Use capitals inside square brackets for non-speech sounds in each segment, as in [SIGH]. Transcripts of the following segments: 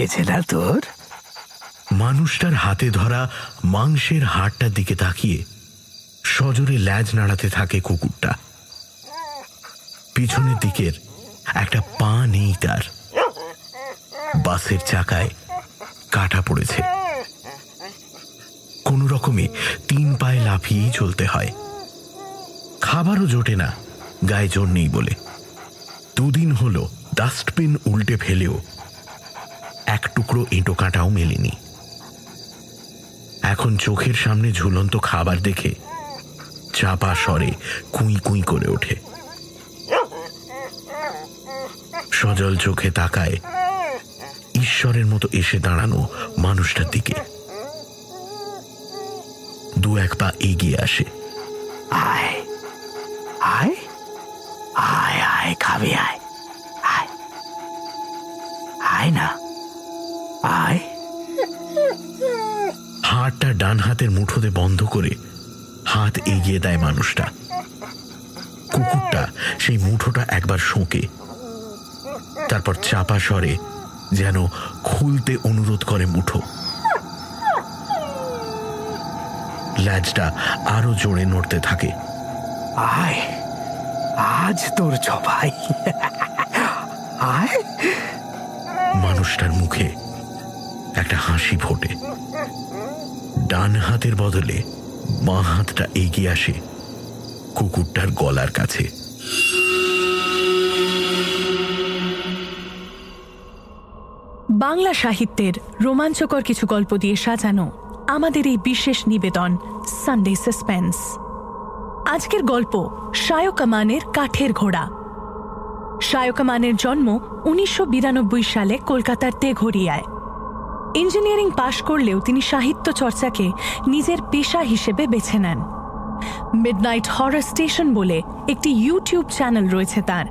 পেয়েছে না তোর? মানুষটার হাতে ধরা মাংসের হাড়টার দিকে তাকিয়ে সজোরে ল্যাজ নাড়াতে থাকে কুকুরটা। পিছনের দিকের একটা পা নেই তার। বাসের চাকায় কাটা পড়েছে। কোনো রকমে তিন পায়ে লাফিয়েই চলতে হয়। খাবারও জোটে না, গায়ে জোর নেই বলে। দুদিন হলো, ডাস্টবিন উল্টে ফেলেও এক টুকরো এঁটো কাঁটাও মেলেনি। এখন চোখের সামনে ঝুলন্ত খাবার দেখে চাপা স্বরে কুই কুই করে ওঠে। সজল চোখে তাকায় ঈশ্বরের মতো এসে দাঁড়ানো মানুষটার দিকে। দু এক পা এগিয়ে আসে। একবার শোঁকে। তারপর চাপা স্বরে যেন খুলতে অনুরোধ করে মুঠো। ল্যাজটা আরও জোরে নড়তে থাকে। আয় আজ তোর জবাই। আয়। মানুষটার মুখে একটা হাসি ফোটে। ডান হাতের বদলে বাঁ হাতটা এগিয়ে আসে কুকুরটার গলার কাছে। বাংলা সাহিত্যের রোমাঞ্চকর কিছু গল্প দিয়ে সাজানো আমাদের এই বিশেষ নিবেদন সানডে সাসপেন্স আজকের গল্প শায়কামানের কাঠের ঘোড়া। শায়কামানের জন্ম উনিশশো বিরানব্বই সালে কলকাতার তেঘরিয়ায়। ইঞ্জিনিয়ারিং পাশ করলেও তিনি সাহিত্য চর্চাকে নিজের পেশা হিসেবে বেছে নেন। মিডনাইট হরার স্টেশন বলে একটি ইউটিউব চ্যানেল রয়েছে তার,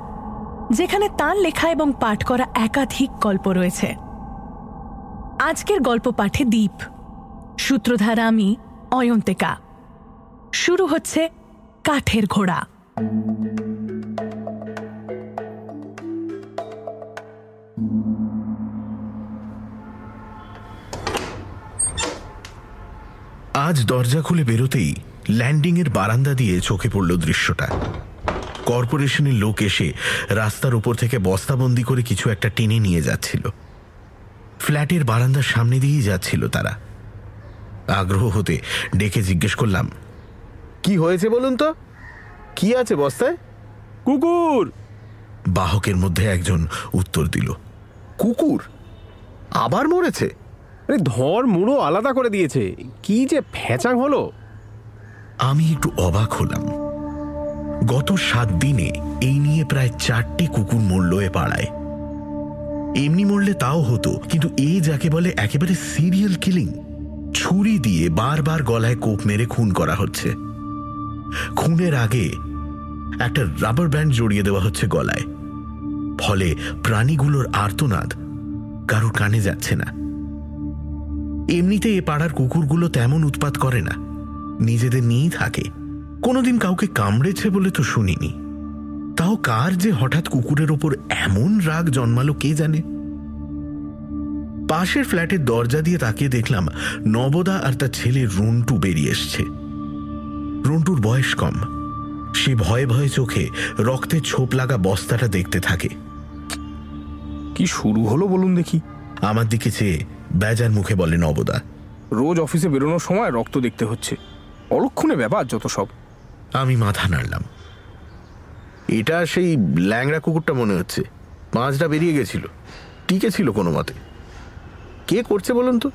যেখানে তার লেখা এবং পাঠ করা একাধিক গল্প রয়েছে। আজকের গল্প পাঠে দ্বীপ সূত্রধার আমি, অয়ন্তিকা। শুরু হচ্ছে কাঠের ঘোড়া। আজ দরজা খুলে বেরোতেই ল্যান্ডিংয়ের বারান্দা দিয়ে চোখে পড়ল দৃশ্যটা। কর্পোরেশনের লোক এসে রাস্তার উপর থেকে বস্তাবন্দি করে কিছু একটা টেনে নিয়ে যাচ্ছিল। ফ্ল্যাটের বারান্দার সামনে দিয়েই যাচ্ছিল তারা। আগ্রহ হতে ডেকে জিজ্ঞেস করলাম কি হয়েছে বলুন তো? কি আছে বস্তায়? কুকুর! বাহকের মধ্যে একজন উত্তর দিল কুকুর? আবার মরেছে? ধর মুড়ো আলাদা করে দিয়েছে কি যে ফ্যাচাং হলো? আমি একটু অবাক হলাম। গত সাত দিনে এই নিয়ে প্রায় চারটি কুকুর মরল এ পাড়ায়। এমনি মরলে তাও হতো, কিন্তু এই যাকে বলে একেবারে সিরিয়াল কিলিং ছুরি দিয়ে বারবার গলায় কোপ মেরে খুন করা হচ্ছে। খুনের আগে একটা রাবার ব্যান্ড জড়িয়ে দেওয়া হচ্ছে গলায়। ফলে প্রাণীগুলোর আর্তনাদ কারোর কানে যাচ্ছে না। এমনিতে এ পাড়ার কুকুরগুলো তেমন উৎপাত করে না। নিজেদের নিয়েই থাকে। কোনোদিন কাউকে কামড়েছে বলে তো শুনিনি। তাও কার যে হঠাৎ কুকুরের ওপর এমন রাগ জন্মালো কে জানে? পাশের ফ্ল্যাটের দরজা দিয়ে তাকিয়ে দেখলাম নবদা আর তার ছেলে রন্টু বেরিয়ে এসছে। রন্টুর বয়স কম। সে ভয়ে ভয়ে চোখে রক্তের ছোপ লাগা বস্তাটা দেখতে থাকে। কি শুরু হলো বলুন দেখি। আমার দিকে চেয়ে বেজার মুখে বলে নবদা। রোজ অফিসে বেরোনোর সময় রক্ত দেখতে হচ্ছে। অলক্ষণে ব্যাপার যত সব। আমি মাথা নাড়লাম। এটা সেই ল্যাংড়া কুকুরটা মনে হচ্ছে। মাছটা বেরিয়ে গেছিল। টিকে ছিল কোনো মতে। কে করছে বলুন তো?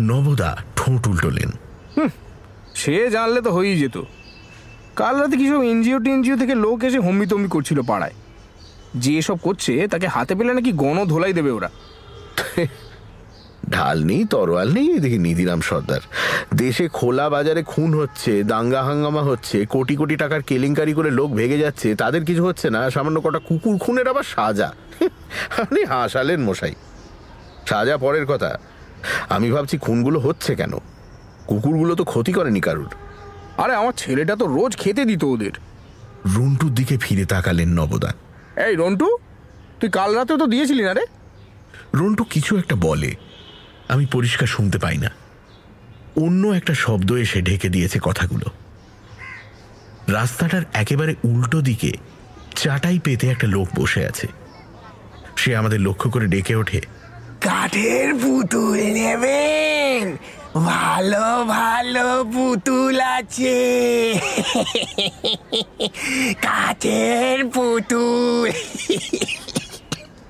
নবদা ঠোঁট উল্টোলেন সে জানলে তো হয়েই যেত। কাল রাতে কি সব এনজিও টেনজিও থেকে লোক এসে হম্বি তম্বি করছিল পাড়ায়। যে এসব করছে তাকে হাতে পেলে নাকি গণ ধোলাই দেবে ওরা। [LAUGHS] ঢাল নেই তরোয়াল নেই এদিকে নিধিরাম সর্দার। দেশে খোলা বাজারে খুন হচ্ছে দাঙ্গা হাঙ্গামা হচ্ছে কোটি কোটি টাকার কেলেঙ্কারি করে লোক ভেগে যাচ্ছে তাদের কিছু হচ্ছে না সামান্য কটা কুকুর খুনের আবার সাজা। [LAUGHS] আপনি হাসালেন মশাই। সাজা পরের কথা। আমি ভাবছি খুনগুলো হচ্ছে কেন? কুকুরগুলো তো ক্ষতি করেনি কারুর। আরে আমার ছেলেটা তো রোজ খেতে দিত ওদের। রুন্টুর দিকে ফিরে তাকালেন নবদা। এই রন্টু তুই কাল রাতেও তো দিয়েছিলি না রে? রন্টু কিছু একটা বলে। আমি পরিষ্কার শুনতে পাই না। অন্য একটা শব্দ এসে ঢেকে দিয়েছে কথাগুলো। রাস্তাটার একেবারে উল্টো দিকে চাটাই পেতে একটা লোক বসে আছে। সে আমাদের লক্ষ্য করে ডেকে ওঠে। কাঠের পুতুল নেবেন। ভালো ভালো পুতুল আছে। কাঠের পুতুল।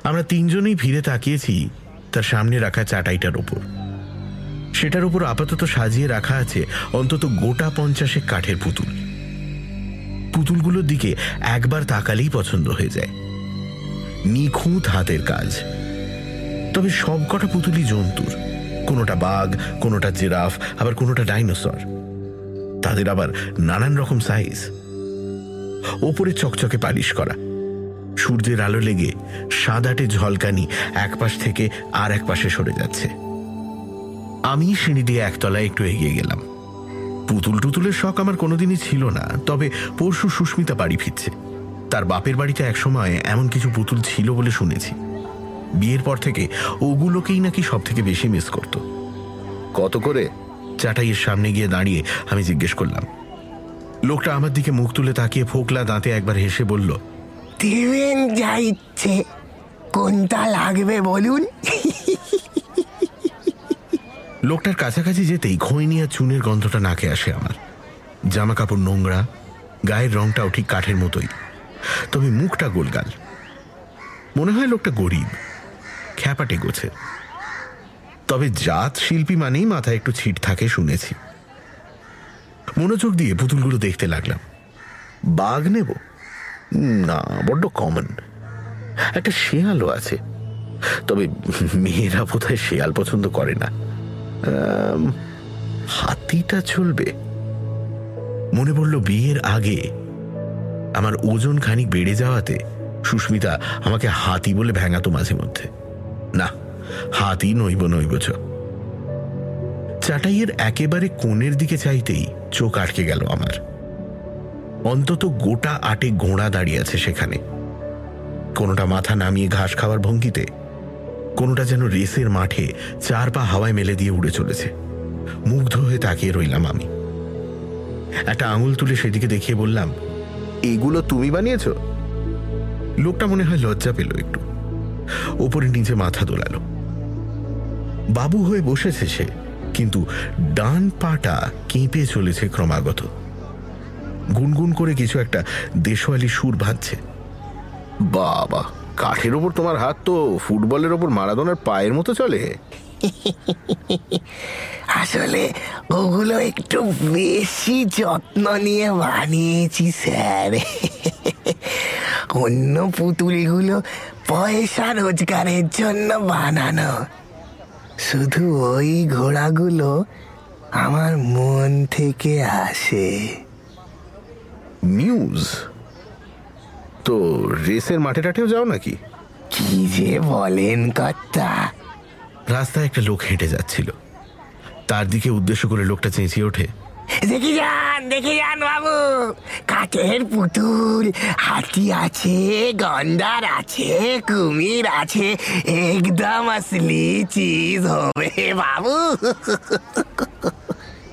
আমরা তিনজনেই ফিরে তাকিয়েছি। তার সামনে রাখা চাটাইটার ওপর। সেটার উপর আপাতত সাজিয়ে রাখা আছে অন্তত গোটা পঞ্চাশে কাঠের পুতুল। পুতুলগুলোর দিকে একবার তাকালেই পছন্দ হয়ে যায়। নিখুঁত হাতের কাজ। তবে সব কটা পুতুলই জন্তুর। কোনোটা বাঘ, কোনোটা জিরাফ, আবার কোনোটা ডাইনোসর। তাদের আবার নানান রকম সাইজ ওপরে চকচকে পালিশ করা। সূর্যের আলো লেগে সাদাটে ঝলকানি এক পাশ থেকে আর এক পাশে সরে যাচ্ছে। আমি সিঁড়ি দিয়ে একতলায় একটু এগিয়ে গেলাম। পুতুল টুতুলের শখ আমার কোনোদিনই ছিল না তবে পরশু সুস্মিতা বাড়ি ফিরছে। তার বাপের বাড়িতে একসময় এমন কিছু পুতুল ছিল বলে শুনেছি। বিয়ের পর থেকে ওগুলোকেই নাকি সব থেকে বেশি মিস করত। কত করে? চাটাইয়ের সামনে গিয়ে দাঁড়িয়ে আমি জিজ্ঞেস করলাম। লোকটা আমার দিকে মুখ তুলে তাকিয়ে ফোকলা দাঁতে একবার হেসে বলল দেবেন যা ইচ্ছে। কোনটা লাগবে বলুন? লোকটার কাছাকাছি যেতেই খৈনি আর চুনের গন্ধটা নাকে আসে আমার। জামা কাপড় নোংরা, গায়ের রংটাও ঠিক কাঠের মতোই। তবে মুখটা গোলগাল। মনে হয় লোকটা গরিব, খ্যাপাটে গোছে। তবে জাত শিল্পী মানেই মাথায় একটু ছিট থাকে শুনেছি। মনোযোগ দিয়ে পুতুলগুলো দেখতে লাগলাম। বাঘ নেব? না, বড্ড কমন একটা শেয়ালও আছে। তবে মেয়েরা বোধহয় শেয়াল পছন্দ করে না। হাতিটা চলবে। মনে পড়ল বিয়ের আগে আমার ওজন খানিক বেড়ে যাওয়াতে সুস্মিতা আমাকে হাতি বলে ভেঙাতো মাঝে মধ্যে। না, হাতি নইব নইব চ চাটাইয়ের একেবারে কোণের দিকে চাইতেই চোখ আটকে গেল আমার। অন্তত গোটা আটে ঘোড়া দাঁড়িয়ে আছে সেখানে। কোনোটা মাথা নামিয়ে ঘাস খাওয়ার ভঙ্গিতে, কোনোটা যেন রেসের মাঠে চার পা হাওয়ায় মেলে দিয়ে উড়ে চলেছে। মুগ্ধ হয়ে তাকিয়ে রইলাম আমি। একটা আঙুল তুলে সেদিকে দেখিয়ে বললাম, এগুলো তুমি বানিয়েছ? লোকটা মনে হয় লজ্জা পেল একটু। ওপরে নিচে মাথা দোলালো। বাবু হয়ে বসেছে সে, কিন্তু ডান পাটা কেঁপে চলেছে ক্রমাগত। গুনগুন করে কিছু একটা দেশওয়ালি সুর ভাঁজছে বাবা কাঠের ওপর তোমার হাত তো ফুটবলের ওপর মারাদোনার পায়ের মতো চলে। আসলে ওগুলো একটু বেশি যত্ন নিয়ে বানিয়েছি স্যার। অন্য পুতুলগুলো পয়সা রোজগারের জন্য বানানো। শুধু ওই ঘোড়াগুলো আমার মন থেকে আসে। নিউজ তো রেসের মাঠে টাঠেও যাও নাকি? কি যে বলেন কর্তা। রাস্তায় একটা লোক হেঁটে যাচ্ছিল। তার দিকে উদ্দেশ্য করে লোকটা চেঁচিয়ে ওঠে। দেখে যান দেখে যান বাবু। কাঠের পুতুল হাতি আছে গন্ডার আছে কুমির আছে একদম আসলি চিজ হবে বাবু।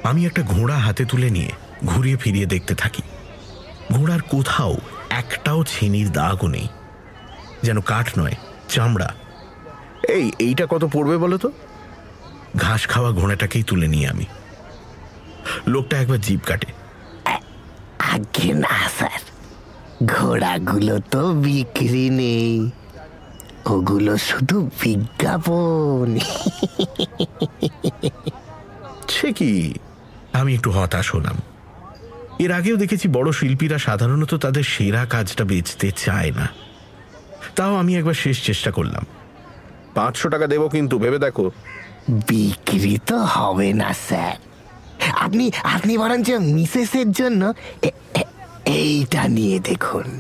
আমি একটা ঘোড়া হাতে তুলে নিয়ে ঘুরিয়ে ফিরিয়ে দেখতে থাকি। ঘোড়ার কোথাও একটাও ছেনির দাগও নেই। যেন কাঠ নয় চামড়া। এই এইটা কত পড়বে বলো তো? ঘাস খাওয়া ঘোড়াটাকেই তুলে নিয়ে আমি। লোকটা একবার জিপ কাটে। আগে না স্যার। ঘোড়াগুলো তো বিক্রি নেই। ওগুলো শুধু বিজ্ঞাপন। সে কি? আমি একটু হতাশ হলাম। এর আগেও দেখেছি বড় শিল্পীরা সাধারণত তাদের সেরা কাজটা বেচতে চায় না। তাও আমি একবার শেষ চেষ্টা করলাম। পাঁচশো টাকা দেবো কিন্তু ভেবে দেখো। বিক্রি তো হবে না স্যার। আপনি আপনি বরঞ্চ মিসেসের জন্য এইটা নিয়ে দেখুন।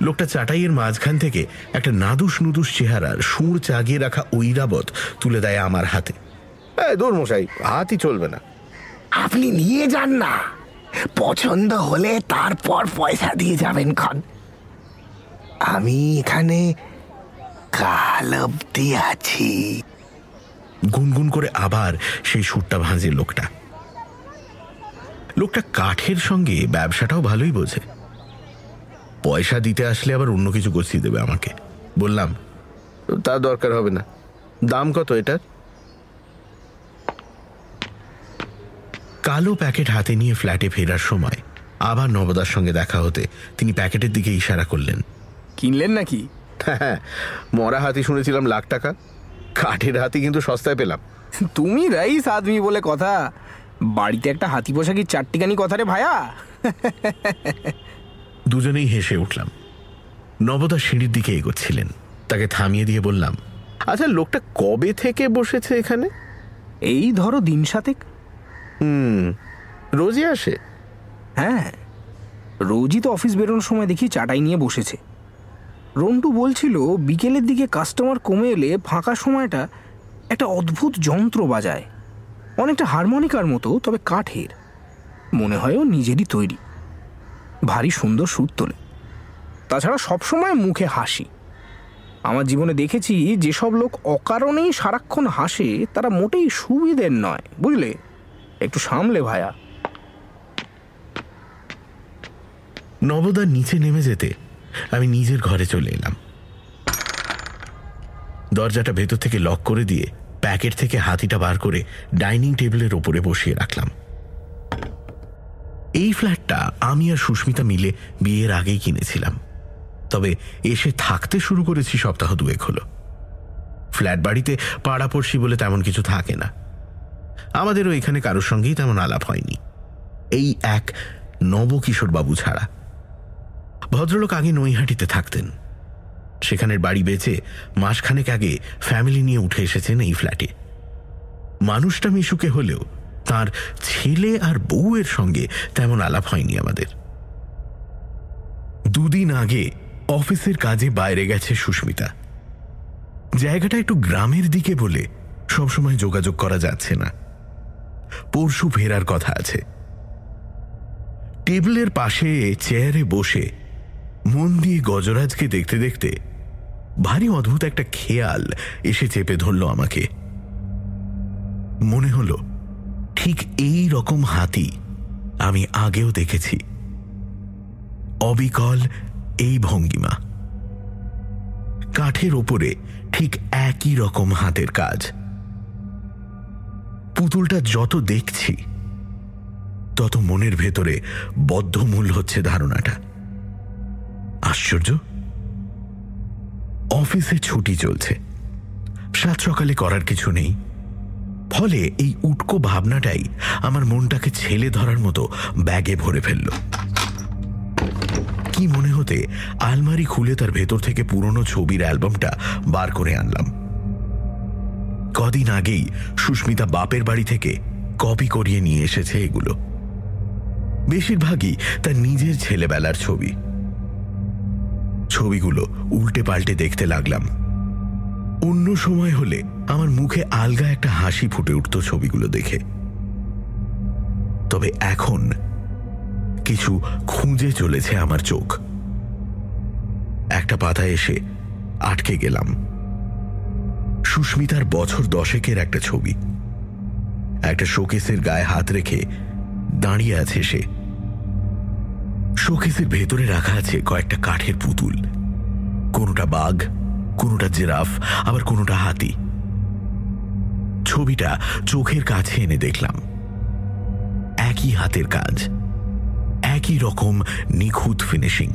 লোকটা চাটাইয়ের মাঝখান থেকে একটা নাদুস নুদুস চেহারার সুর চাগিয়ে রাখা ঐরাবত তুলে দেয় আমার হাতে। দৌড় মশাই হাতই চলবে না। আপনি নিয়ে যান না। পছন্দ হলে তারপর পয়সা দিয়ে যাবেন ক্ষণ আমি এখানে কাল অব্দি আছি। গুনগুন করে আবার সেই সুরটা ভাঁজে লোকটা। লোকটা কাঠের সঙ্গে ব্যবসাটাও ভালোই বোঝে। পয়সা দিতে আসলে আবার অন্য কিছু গছিয়ে দেবে আমাকে। বললাম, তা দরকার হবে না। দাম কত এটার? কালো প্যাকেট হাতে নিয়ে ফ্ল্যাটে ফেরার সময় আবার নবদার সঙ্গে দেখা হতে তিনি প্যাকেটের দিকে ইশারা করলেন। কিনলেন নাকি? হ্যাঁ মরা হাতি শুনেছিলাম লাখ টাকা। কাঠের হাতি কিন্তু সস্তায় পেলাম। তুমি রাইস আদমি বলে কথা। বাড়িতে একটা হাতি পোষা কি চারটিখানি কথা রে ভায়া। দুজনেই হেসে উঠলাম। নবদা সিঁড়ির দিকে এগোচ্ছিলেন। তাকে থামিয়ে দিয়ে বললাম আচ্ছা লোকটা কবে থেকে বসেছে এখানে? এই ধরো দিন সাতেক। হুম। রোজই আসে? হ্যাঁ। রোজই তো অফিস বেরোনোর সময় দেখি চাটাই নিয়ে বসেছে। রন্টু বলছিল, বিকেলের দিকে কাস্টমার কমে এলে ফাঁকা সময়টা একটা অদ্ভুত যন্ত্র বাজায়। অনেকটা হারমোনিকার মতো, তবে কাঠের। মনে হয় ও নিজেরই তৈরি। ভারী সুন্দর সুর তোলে। তাছাড়া সবসময় মুখে হাসি। আমার জীবনে দেখেছি, যেসব লোক অকারণেই সারাক্ষণ হাসে, তারা মোটেই সুবিধের নয়, বুঝলে? একটু সামলে ভায়া। নবদা নিচে নেমে যেতে আমি নিজের ঘরে চলে এলাম। দরজাটা ভেতর থেকে লক করে দিয়ে প্যাকেট থেকে হাতিটা বার করে ডাইনিং টেবিলের ওপরে বসিয়ে রাখলাম। এই ফ্ল্যাটটা আমি আর সুস্মিতা মিলে বিয়ের আগেই কিনেছিলাম। তবে এসে থাকতে শুরু করেছি সপ্তাহ দুয়েক হলো। ফ্ল্যাট বাড়িতে পাড়াপড়শি বলে তেমন কিছু থাকে না। আমাদেরও এখানে কারোর সঙ্গেই তেমন আলাপ হয়নি। এই এক নবকিশোরবাবু ছাড়া। ভদ্রলোক আগে নৈহাটিতে থাকতেন। সেখানের বাড়ি বেচে মাসখানেক আগে ফ্যামিলি নিয়ে উঠে এসেছেন এই ফ্ল্যাটে। মানুষটা মিশুকে হলেও তার ছেলে আর বউয়ের সঙ্গে তেমন আলাপ হয়নি আমাদের। দুদিন আগে অফিসের কাজে বাইরে গেছে সুস্মিতা। জায়গাটা একটু গ্রামের দিকে বলে সবসময় যোগাযোগ করা যাচ্ছে না। পরশু ফেরার কথা আছে। টেবিলের পাশে চেয়ারে বসে মন দিয়ে গজরাজকে দেখতে দেখতে ভারী অদ্ভুত একটা খেয়াল এসে চেপে ধরল আমাকে। মনে হল, ঠিক এই রকম হাতি আমি আগেও দেখেছি। অবিকল এই ভঙ্গিমা। কাঠের ওপরে ঠিক একই রকম হাতের কাজ। পুতুলটা যত দেখছি, তত মনের ভেতরে বদ্ধমূল হচ্ছে ধারণাটা। আশ্চর্য? অফিসে ছুটি চলছে। সাত সকালে করার কিছু নেই। ফলে এই উটকো ভাবনাটাই আমার মনটাকে ছেলে ধরার মতো ব্যাগে ভরে ফেলল। কি মনে হতে আলমারি খুলে তার ভেতর থেকে পুরনো ছবির অ্যালবামটা বার করে আনলাম। কদিন আগেই সুস্মিতা বাপের বাড়ি থেকে কপি করিয়ে নিয়ে এসেছে এগুলো। বেশিরভাগই তার নিজের ছেলেবেলার ছবি। ছবিগুলো উল্টে পাল্টে দেখতে লাগলাম। অন্য সময় হলে আমার মুখে আলগা একটা হাসি ফুটে উঠত ছবিগুলো দেখে। তবে এখন কিছু খুঁজে চলেছে আমার চোখ। একটা পাতা এসে আটকে গেলাম। সুস্মিতার বছর দশেকের একটা ছবি। একটা শোকেসের গায়ে হাত রেখে দাঁড়িয়ে আছে সে। শোকেসের ভেতরে রাখা আছে কয়েকটা কাঠের পুতুল। কোনোটা বাঘ, কোনোটা জেরাফ, আবার কোনোটা হাতি। ছবিটা চোখের কাছে এনে দেখলাম। একই হাতের কাজ। একই রকম নিখুঁত ফিনিশিং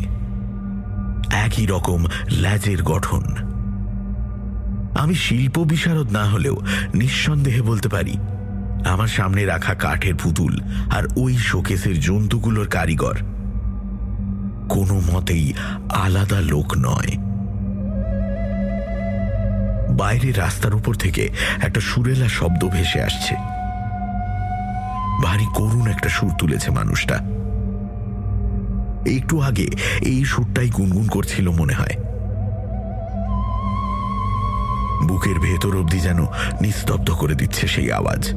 একই রকম ল্যাজের গঠন। আমি শিল্প বিশারদ না হলেও নিঃসন্দেহে বলতে পারি, আমার সামনে রাখা কাঠের পুতুল আর ওই শোকেসের জন্তুগুলোর কারিগর কোনো মতেই আলাদা লোক নয়। বাইরে রাস্তার উপর থেকে একটা সুরেলা শব্দ ভেসে আসছে। ভারী করুণ একটা সুর তুলেছে মানুষটা। একটু আগে এই সুরটাই গুনগুন করছিল মনে হয়। বুকের ভেতর অবধি যেন নিস্তব্ধ করে দিচ্ছে সেই আওয়াজ।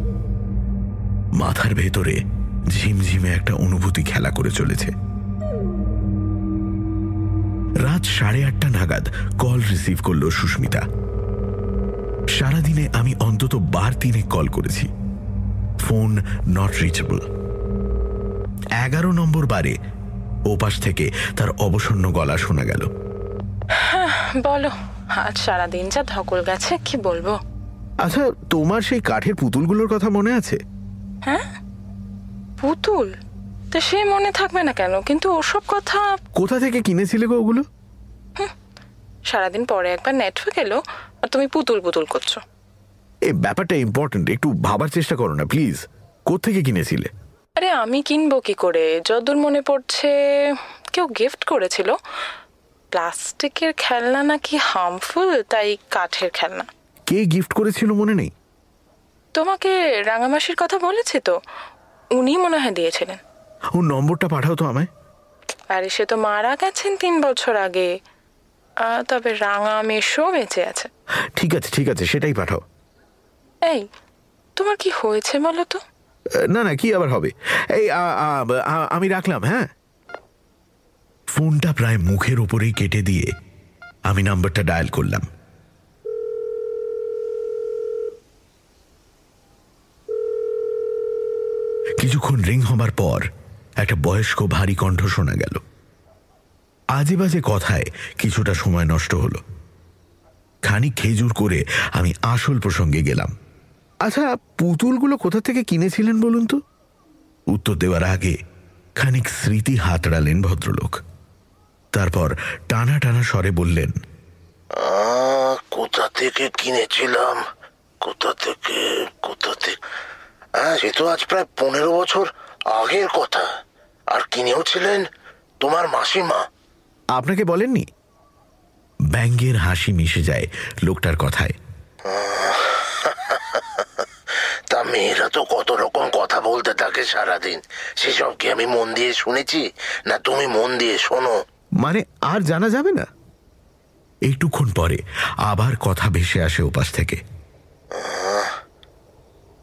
মাথার ভেতরে ঝিমঝিমে একটা অনুভূতি খেলা করে চলেছে। রাত সাড়ে আটটা নাগাদ কল রিসিভ করল সুস্মিতা। সারাদিনে আমি অন্তত বার তিনেক কল করেছি। ফোন নট রিচেবল এগারো নম্বর বারে ওপাশ থেকে তার অবসন্ন গলা শোনা গেল। বলো। আজ সারাদিন যা ধকল গেছে কি বলব? আচ্ছা তোমার সেই কাঠের পুতুলগুলোর কথা মনে আছে? হ্যাঁ? পুতুল? তো সে মনে থাকবে না কেন? কিন্তু ওসব কথা কোথা থেকে কিনেছিলে গো ওগুলো? সারাদিন পরে একবার নেটওয়ার্ক এলো আর তুমি পুতুল পুতুল করছ। এই ব্যাপারটা ইম্পর্টেন্ট একটু ভাবার চেষ্টা করো না প্লিজ কোত্থেকে কিনেছিলে? আরে আমি কিনবো কি করে? যতদূর মনে পড়ছে কেউ গিফট করেছিল। প্লাস্টিকের খেলনা নাকি হার্মফুল তাই কাঠের খেলনা? কে গিফট করেছিল মনে নেই? তোমাকে রাঙামাসির কথা বলেছি তো উনি মনে হয় দিয়েছিলেন। ও নম্বরটা পাঠাও তো আমায়। আরে সে তো মারা গেছেন তিন বছর আগে। তবে রাঙা মেশো বেঁচে আছে। ঠিক আছে ঠিক আছে সেটাই পাঠাও। এই তোমার কি হয়েছে বলো তো? না না কি আবার হবে? এই আমি রাখলাম হ্যাঁ? ফোনটা প্রায় মুখের ওপরেই কেটে দিয়ে আমি নাম্বারটা ডায়াল করলাম। কিছুক্ষণ রিং হবার পর একটা বয়স্ক ভারী কণ্ঠ শোনা গেল। আজে বাজে কথায় কিছুটা সময় নষ্ট হলো। খানিক খেজুর করে আমি আসল প্রসঙ্গে গেলাম। আচ্ছা পুতুলগুলো কোথা থেকে কিনেছিলেন বলুন তো? উত্তর দেওয়ার আগে খানিক স্মৃতি হাতড়ালেন ভদ্রলোক। তারপর টানা টানা স্বরে বললেন কোথা থেকে কিনেছিলাম? কোথা থেকে কোথা থেকে? হ্যাঁ সে তো আজ প্রায় পনেরো বছর আগের কথা। আর কিনেও ছিলেন তোমার মাসিমা। আপনাকে বলেননি? ব্যাঙ্গের হাসি মিশে যায় লোকটার কথায়। তা মেয়েরা তো কত রকম কথা বলতে থাকে সারাদিন। সেসব কি আমি মন দিয়ে শুনেছি? না তুমি মন দিয়ে শোনো? মানে আর জানা যাবে না? একটুক্ষণ পরে আবার কথা ভেসে আসে ওপাশ থেকে।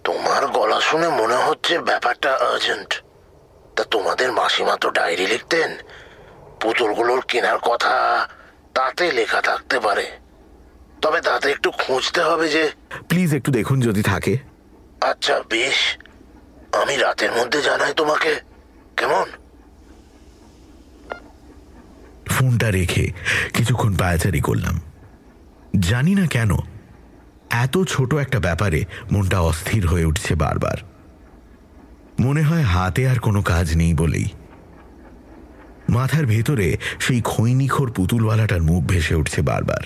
তোমার গলা শুনে মনে হচ্ছে ব্যাপারটা আর্জেন্ট তা তোমাদের মাসিমা তো ডায়েরি লিখতেন। পুতুলগুলোর কেনার কথা তাতে লেখা থাকতে পারে। তবে তাতে একটু খুঁজতে হবে যে প্লিজ একটু দেখুন যদি থাকে। আচ্ছা বেশ। আমি রাতের মধ্যে জানাই তোমাকে। কেমন? ফোনটা রেখে কিছুক্ষণ পায়াচারি করলাম। জানি না কেন, এত ছোট একটা ব্যাপারে মনটা অস্থির হয়ে উঠছে বারবার। মনে হয় হাতে আর কোনো কাজ নেই বলেই। মাথার ভেতরে সেই খৈনিখোর পুতুলওয়ালাটার মুখ ভেসে উঠছে বারবার।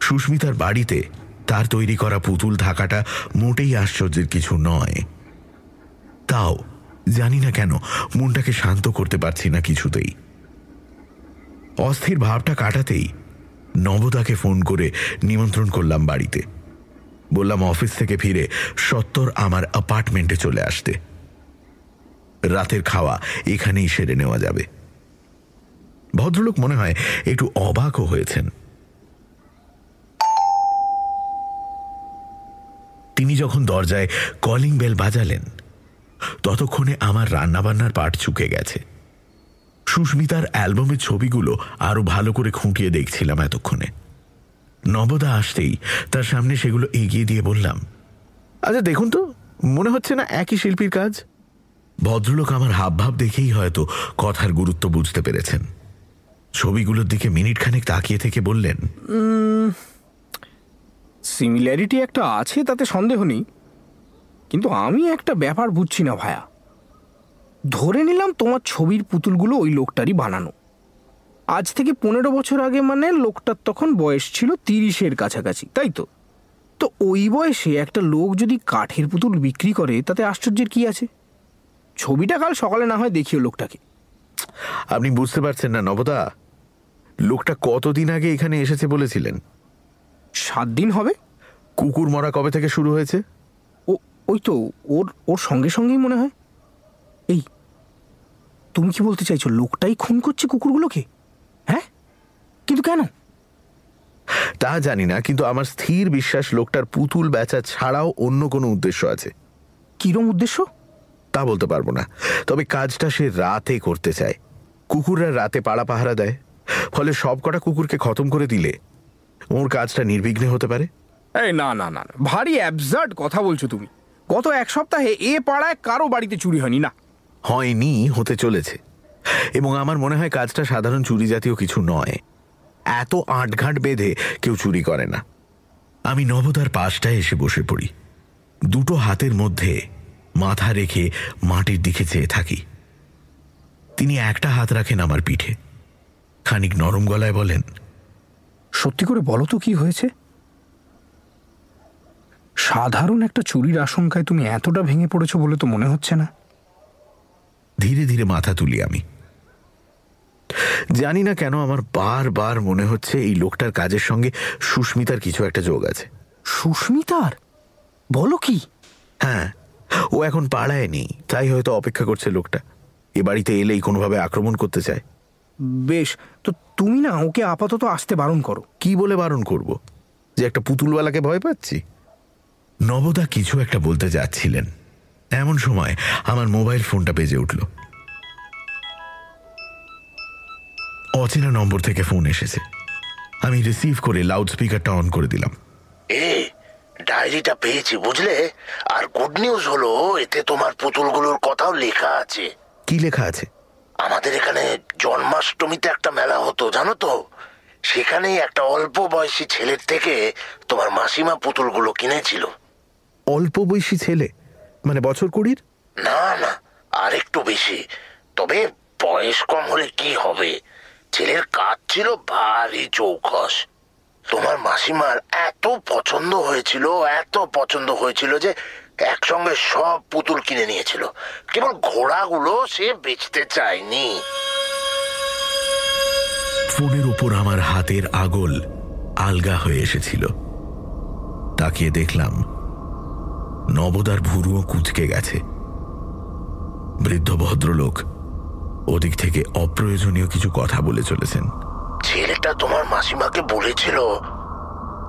সুস্মিতার বাড়িতে তার তৈরি করা পুতুল থাকাটা মোটেই আশ্চর্যের কিছু নয়। তাও জানি না কেন, মনটাকে শান্ত করতে পারছি না কিছুতেই। অস্থির ভাবটা কাটাতেই নবদাকে ফোন করে নিমন্ত্রণ করলাম বাড়িতে। বললাম অফিস থেকে ফিরে সত্তর আমার অ্যাপার্টমেন্টে চলে আসতে। রাতের খাওয়া এখানেই সেরে নেওয়া যাবে। ভদ্রলোক মনে হয় একটু অবাকও হয়েছেন। তিনি যখন দরজায় কলিং বেল বাজালেন, ততক্ষণে আমার রান্নাবান্নার পাট চুকে গেছে। সুস্মিতার অ্যালবামের ছবিগুলো আরও ভালো করে খুঁটিয়ে দেখছিলাম এতক্ষণে। নবদা আসতেই তার সামনে সেগুলো এগিয়ে দিয়ে বললাম আচ্ছা দেখুন তো, মনে হচ্ছে না একই শিল্পীর কাজ? ভদ্রলোক আমার হাবভাব দেখেই হয়তো কথার গুরুত্ব বুঝতে পেরেছেন। ছবিগুলোর দিকে মিনিট খানেক তাকিয়ে থেকে বললেন সিমিলারিটি একটা আছে, তাতে সন্দেহ নেই। কিন্তু আমি একটা ব্যাপার বুঝছি না ভায়া। ধরে নিলাম তোমার ছবির পুতুলগুলো ওই লোকটারই বানানো। আজ থেকে পনেরো বছর আগে মানে লোকটার তখন বয়স ছিল তিরিশের কাছাকাছি তাই তো? তো ওই বয়সে একটা লোক যদি কাঠের পুতুল বিক্রি করে তাতে আশ্চর্যের কি আছে? ছবিটা কাল সকালে না হয় দেখিও লোকটাকে। আপনি বুঝতে পারছেন না নবদা। লোকটা কতদিন আগে এখানে এসেছে বলেছিলেন? সাত দিন হবে। কুকুর মরা কবে থেকে শুরু হয়েছে? ও ওই তো ওর ওর সঙ্গে সঙ্গেই মনে হয়। এই তুমি কি বলতে চাইছো লোকটাই খুন করছে কুকুরগুলোকে? হ্যাঁ? কিন্তু কেন? তা জানি না কিন্তু আমার স্থির বিশ্বাস লোকটার পুতুল বেচা ছাড়াও অন্য কোনো উদ্দেশ্য আছে। কিরম উদ্দেশ্য? তা বলতে পারব না তবে কাজটা সে রাতে করতে চায়। কুকুররা রাতে পাড়া পাহারা দেয় ফলে সব কটা কুকুরকে খতম করে দিলে ওর কাজটা নির্বিঘ্নে হতে পারে। এই না না না না, ভারী অ্যাবসার্ড কথা বলছো তুমি। গত এক সপ্তাহে এ পাড়ায় কারও বাড়িতে চুরি হয়নি না। হয়নি হতে চলেছে। এবং আমার মনে হয় কাজটা সাধারণ চুরি জাতীয় কিছু নয়। এত আটঘাট বেঁধে কেউ চুরি করে না। আমি নবদার পাশটায় এসে বসে পড়ি। দুটো হাতের মধ্যে মাথা রেখে মাটির দিকে চেয়ে থাকি। তিনি একটা হাত রাখেন আমার পিঠে। খানিক নরম গলায় বলেন, সত্যি করে বলো তো কি হয়েছে? সাধারণ একটা চুরির আশঙ্কায় তুমি এতটা ভেঙে পড়েছো বলে তো মনে হচ্ছে না। ধীরে ধীরে মাথা তুলি আমি। জানি না কেন আমার বারবার মনে হচ্ছে এই লোকটার কাজের সঙ্গে সুস্মিতার কিছু একটা যোগ আছে। সুস্মিতার? বলো কি? হ্যাঁ ও এখন পাড়ায় নেই তাই হয়তো অপেক্ষা করছে লোকটা। এ বাড়িতে এলেই কোনোভাবে আক্রমণ করতে চায়। বেশ তো তুমি না ওকে আপাতত আসতে বারণ করো। কি বলে বারণ করব? যে একটা পুতুলওয়ালাকে ভয় পাচ্ছি? নবদা কিছু একটা বলতে যাচ্ছিলেন। এমন সময় আমার মোবাইল ফোনটা বেজে উঠল। অচেনা নম্বর থেকে ফোন এসেছে। আমি রিসিভ করে লাউড স্পিকারটা অন করে দিলাম। এ ডায়েরিটা পেয়েছি বুঝলে? আর গুড নিউজ হলো এতে তোমার পুতুলগুলোর কথাও লেখা আছে। কি লেখা আছে? আমাদের এখানে জন্মাষ্টমীতে একটা মেলা হতো জানো তো? সেখানেই একটা অল্প বয়সী ছেলের থেকে তোমার মাসিমা পুতুলগুলো কিনেছিল। অল্প বয়সী ছেলে? মানে বছর কুড়ির? না না আর একটু বেশি। তবে বয়স কম হলে কি হবে? ছেলের কাজ ছিল ভারী চৌখস তোমার মাসিমার এত পছন্দ হয়েছিল এত পছন্দ হয়েছিল যে একসঙ্গে সব পুতুল কিনে নিয়েছিল। কেবল ঘোড়াগুলো সে বেচতে চায়নি। ফোনের উপর আমার হাতের আগল আলগা হয়ে এসেছিল। তাকিয়ে দেখলাম নবদার ভুরুও কুচকে গেছে। বৃদ্ধ ভদ্রলোক ওদিক থেকে অপ্রয়োজনীয় কিছু কথা বলে চলেছেন। ছেলেটা তোমার মাসিমাকে বলেছিল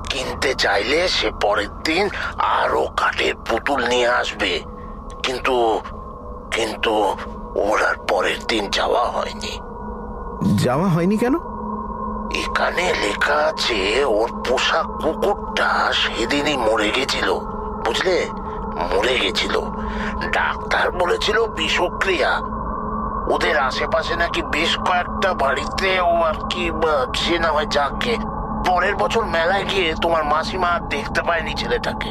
কিনতে চাইলে সে পরের দিন আরও কাঠের পুতুল নিয়ে আসবে। কিন্তু কিন্তু ওর আর পরের দিন যাওয়া হয়নি। যাওয়া হয়নি কেন? এখানে লেখা আছে ওর পোষা কুকুরটা সেদিনই মরে গেছিল। বুঝলে? মরে গেছিল। ডাক্তার বলেছিল বিষক্রিয়া। ওদের আশেপাশে নাকি বেশ কয়েকটা বাড়িতে ও আর কি সে না হয়, যাকে। পরের বছর মেলায় গিয়ে তোমার মাসিমা দেখতে পায়নি ছেলেটাকে।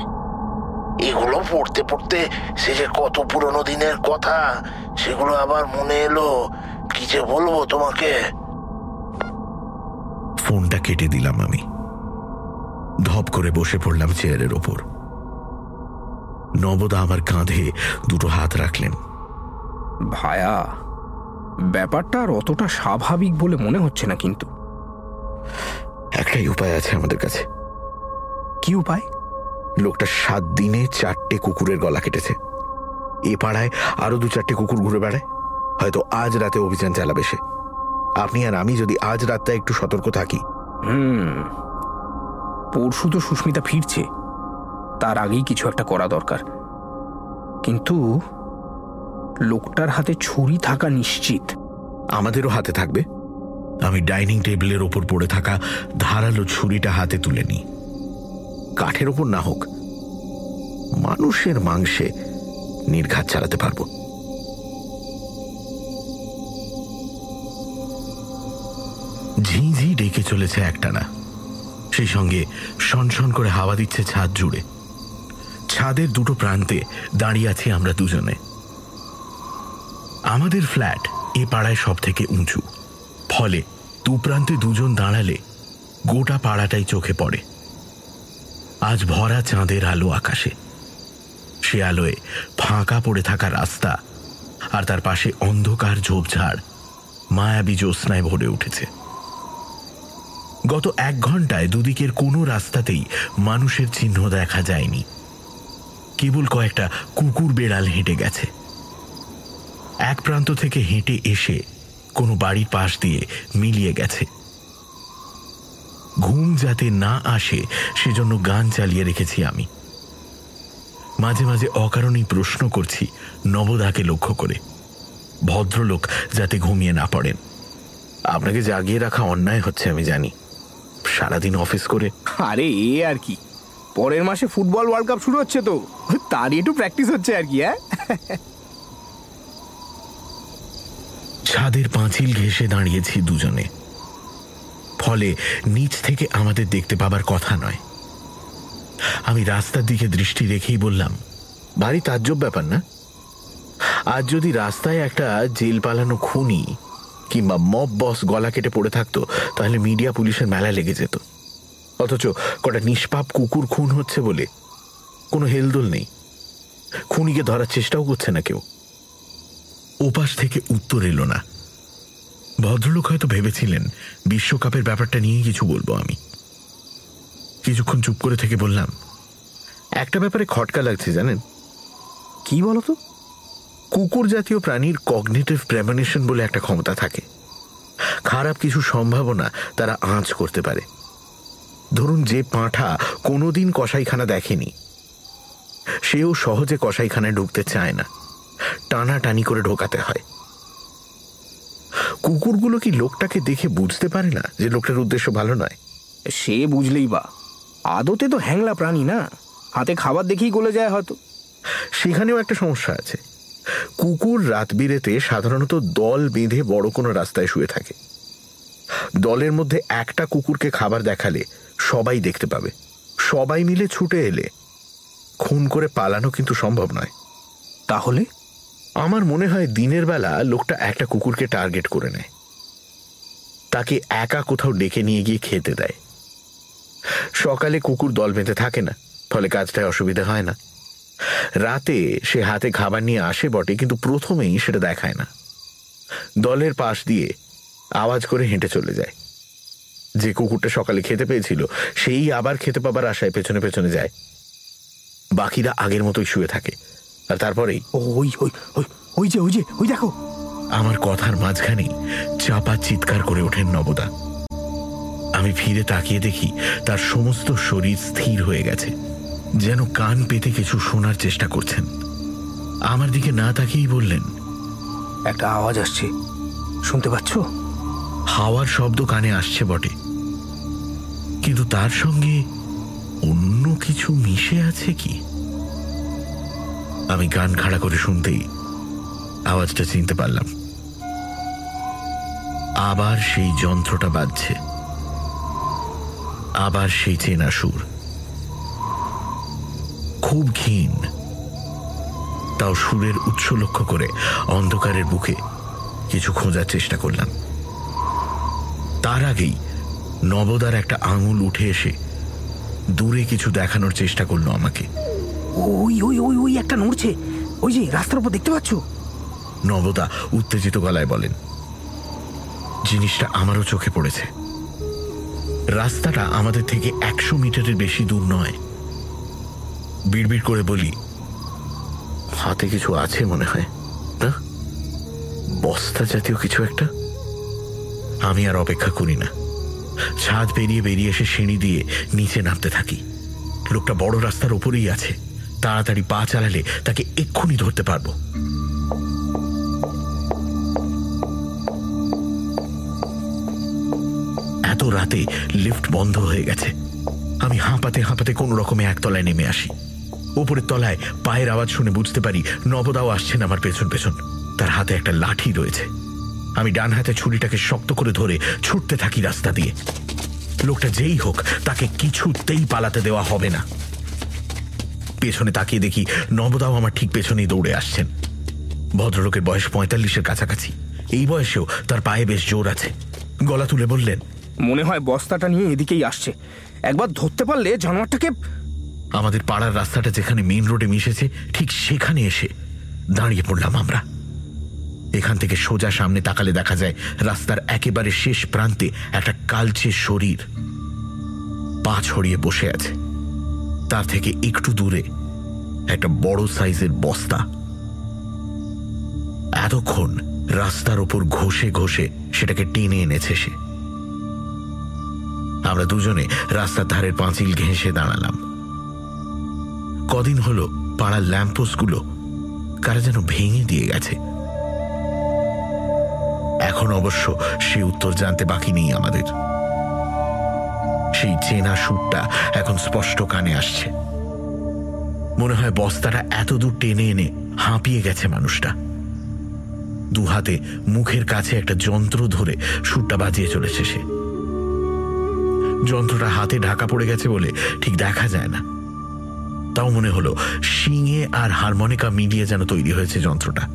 এগুলো পড়তে পড়তে সে যে কত পুরনো দিনের কথা, সেগুলো আবার মনে এলো। কি যে বলব তোমাকে? ফোনটা কেটে দিলাম আমি। ধপ করে বসে পড়লাম চেয়ারের ওপর। নবদা আমার কাঁধে দুটো হাত রাখলেন। ভায়া ব্যাপারটা আর অতটা স্বাভাবিক বলে মনে হচ্ছে না কিন্তু। একটাই উপায় আছে আমাদের কাছে। কি উপায়? লোকটা সাত দিনে চারটে কুকুরের গলা কেটেছে। এ পাড়ায় আরও দু চারটে কুকুর ঘুরে বেড়ায়। হয়তো আজ রাতে অভিযান চালাবে সে। আপনি আর আমি যদি আজ রাতটা একটু সতর্ক থাকি। হুম পরশু তো সুস্মিতা ফিরছে। তার আগেই কিছু একটা করা দরকার। কিন্তু লোকটার হাতে ছুরি থাকা নিশ্চিত। আমাদেরও হাতে থাকবে। আমি ডাইনিং টেবিলের ওপর পড়ে থাকা ধারালো ছুরিটা হাতে তুলে নিই। কাঠের ওপর না হোক, মানুষের মাংসে নির্ঘাত চালাতে পারব। ঝিঝি ডেকে চলেছে একটানা। সেই সঙ্গে শনশন করে হাওয়া দিচ্ছে ছাদ জুড়ে। ছাদের দুটো প্রান্তে দাঁড়িয়ে আছি আমরা দুজনে। আমাদের ফ্ল্যাট এ পাড়ায় সব থেকে উঁচু। ফলে দু প্রান্তে দুজন দাঁড়ালে গোটা পাড়াটাই চোখে পড়ে। আজ ভরা চাঁদের আলো আকাশে। সে আলোয় ফাঁকা পড়ে থাকা রাস্তা আর তার পাশে অন্ধকার ঝোপঝাড় মায়াবী জ্যোৎস্নায় ভরে উঠেছে। গত এক ঘন্টায় দুদিকের কোনো রাস্তাতেই মানুষের চিহ্ন দেখা যায়নি। কেবল কয়েকটা কুকুর বেড়াল হেঁটে গেছে। এক প্রান্ত থেকে হেঁটে এসে কোনো বাড়ির পাশ দিয়ে মিলিয়ে গেছে। ঘুম যাতে না আসে, সেজন্য গান চালিয়ে রেখেছি আমি। মাঝে মাঝে অকারণেই প্রশ্ন করছি নবদাকে লক্ষ্য করে। ভদ্রলোক যাতে ঘুমিয়ে না পড়েন। আপনাকে জাগিয়ে রাখা অন্যায় হচ্ছে, আমি জানি। সারাদিন অফিস করে আরে, এ আর কি? পরের মাসে ফুটবল ওয়ার্ল্ড কাপ শুরু হচ্ছে তো। তারই একটু প্র্যাকটিস হচ্ছে আর কি হ্যাঁ? ছাদের পাঁচিল ঘেসে দাঁড়িয়েছি দুজনে। ফলে নিচ থেকে আমাদের দেখতে পাবার কথা নয়। আমি রাস্তার দিকে দৃষ্টি রেখেই বললাম, ভারী তাজ্জব ব্যাপার না? আজ যদি রাস্তায় একটা জেল পালানো খুনি কিংবা মব বস গলা কেটে পড়ে থাকতো, তাহলে মিডিয়া পুলিশের মেলা লেগে যেত। অথচ কটা নিষ্পাপ কুকুর খুন হচ্ছে বলে কোনো হেলদোল নেই। খুনিকে ধরার চেষ্টাও করছে না কেউ। ওপাশ থেকে উত্তর এলো না। ভদ্রলোক হয়তো ভেবেছিলেন বিশ্বকাপের ব্যাপারটা নিয়ে কিছু বলব আমি। কিছুক্ষণ চুপ করে থেকে বললাম, একটা ব্যাপারে খটকা লাগছে জানেন। কি বলো তো কুকুর জাতীয় প্রাণীর কগনেটিভ প্রেমনেশন বলে একটা ক্ষমতা থাকে। খারাপ কিছু সম্ভাবনা তারা আঁচ করতে পারে। ধরুন যে পাঁঠা কোনোদিন কসাইখানা দেখেনি। সেও সহজে কসাইখানায় ঢুকতে চায় না। টানা টানি করে ঢোকাতে হয়। কুকুরগুলো কি লোকটাকে দেখে বুঝতে পারে না যে লোকটার উদ্দেশ্য ভালো নয়? সে বুঝলেই বা। আদতে তো হ্যাংলা প্রাণী না? হাতে খাবার দেখেই গলে যায় হয়তো। সেখানেও একটা সমস্যা আছে। কুকুর রাত বিরেতে সাধারণত দল বেঁধে বড় কোনো রাস্তায় শুয়ে থাকে। দলের মধ্যে একটা কুকুরকে খাবার দেখালে সবাই দেখতে পাবে। সবাই মিলে ছুটে এলে খুন করে পালানো কিন্তু সম্ভব নয়। তাহলে? আমার মনে হয় দিনের বেলা লোকটা একটা কুকুরকে টার্গেট করে নেয়। তাকে একা কোথাও ডেকে নিয়ে গিয়ে খেতে দেয়। সকালে কুকুর দল বেঁধে থাকে না, ফলে কাজটায় অসুবিধা হয় না। রাতে সে হাতে খাবার নিয়ে আসে বটে, কিন্তু প্রথমেই সেটা দেখায় না। দলের পাশ দিয়ে আওয়াজ করে হেঁটে চলে যায়। যে কুকুরটা সকালে খেতে পেয়েছিল সেই আবার খেতে পাবার আশায় পেছনে পেছনে যায়। বাকিরা আগের মতোই শুয়ে থাকে। আর তারপরেই ওই ওই যে ওই যে ওই দেখো। আমার কথার মাঝখানে চাপা চিৎকার করে ওঠেন নবদা। আমি ফিরে তাকিয়ে দেখি তার সমস্ত শরীর স্থির হয়ে গেছে যেন কান পেতে কিছু শোনার চেষ্টা করছেন। আমার দিকে না তাকিয়েই বললেন একটা আওয়াজ আসছে। শুনতে পাচ্ছ? হাওয়ার শব্দ কানে আসছে বটে। কিন্তু তার সঙ্গে অন্য কিছু মিশে আছে কি? আমি গান খাড়া করে শুনতেই আওয়াজটা চিনতে পারলাম। আবার সেই যন্ত্রটা বাজছে। আবার সেই চেনা সুর। খুব ক্ষীণ তাও সুরের উৎস লক্ষ্য করে অন্ধকারের বুকে কিছু খোঁজার চেষ্টা করলাম। তার আগেই নবদার একটা আঙুল উঠে এসে দূরে কিছু দেখানোর চেষ্টা করল আমাকে। ওই ওই ওই ওই একটা নড়ছে। ওই যে রাস্তার উপর দেখতে পাচ্ছ? নবদা উত্তেজিত গলায় বলেন জিনিসটা আমারও চোখে পড়েছে। রাস্তাটা আমাদের থেকে একশো মিটারের বেশি দূর নয়। বিড়বিড় করে বলি হাতে কিছু আছে মনে হয় না? বস্তা জাতীয় কিছু একটা? আমি আর অপেক্ষা করি না। ছাদ পেরিয়ে বেরিয়ে এসে সিঁড়ি দিয়ে নিচে নামতে থাকি। লোকটা বড় রাস্তার ওপরেই আছে। তাড়াতাড়ি পা চালালে তাকে এক্ষুনি ধরতে পারব। এত রাতে লিফট বন্ধ হয়ে গেছে। আমি হাঁপাতে হাঁপাতে কোনো রকমে একতলায় নেমে আসি। ওপরের তলায় পায়ের আওয়াজ শুনে বুঝতে পারি নবদাও আসছেন আমার পেছন পেছন। তার হাতে একটা লাঠি রয়েছে। আমি ডান হাতে ছুরিটাকে শক্ত করে ধরে ছুটতে থাকি রাস্তা দিয়ে। লোকটা যেই হোক তাকে কিছুতেই পালাতে দেওয়া হবে না। পেছনে তাকিয়ে দেখি নবদাও আমার ঠিক পেছনেই দৌড়ে আসছেন। ভদ্রলোকের বয়স পঁয়তাল্লিশের কাছাকাছি। এই বয়সেও তার পায়ে বেশ জোর আছে। গলা তুলে বললেন মনে হয় বস্তাটা নিয়ে এদিকেই আসছে। একবার ধরতে পারলে জানোয়ারটাকে আমাদের পাড়ার রাস্তাটা যেখানে মেন রোডে মিশেছে ঠিক সেখানে এসে দাঁড়িয়ে পড়লাম আমরা। এখান থেকে সোজা সামনে তাকালে দেখা যায় রাস্তার একেবারে শেষ প্রান্তে একটা কালচে শরীর। পা ছড়িয়ে বসে আছে। তার থেকে একটু দূরে একটা বড় সাইজের বস্তা। এতক্ষণ রাস্তার ওপর ঘষে ঘষে সেটাকে টেনে এনেছে সে। আমরা দুজনে রাস্তার ধারের পাঁচিল ঘেঁষে দাঁড়ালাম। কদিন হলো পাড়ার ল্যাম্পোস্টগুলো কারা যেন ভেঙে দিয়ে গেছে। এখন অবশ্য সে উত্তর জানতে বাকি নেই আমাদের। সেই চেনা সুরটা এখন স্পষ্ট কানে আসছে। মনে হয় বস্তাটা এত দূর টেনে এনে হাঁপিয়ে গেছে মানুষটা। দু হাতে মুখের কাছে একটা যন্ত্র ধরে সুরটা বাজিয়ে চলেছে সে। যন্ত্রটা হাতে ঢাকা পড়ে গেছে বলে ঠিক দেখা যায় না। তাও মনে হলো শিঙে আর হারমোনিকা মিলিয়ে যেন তৈরি হয়েছে যন্ত্রটা।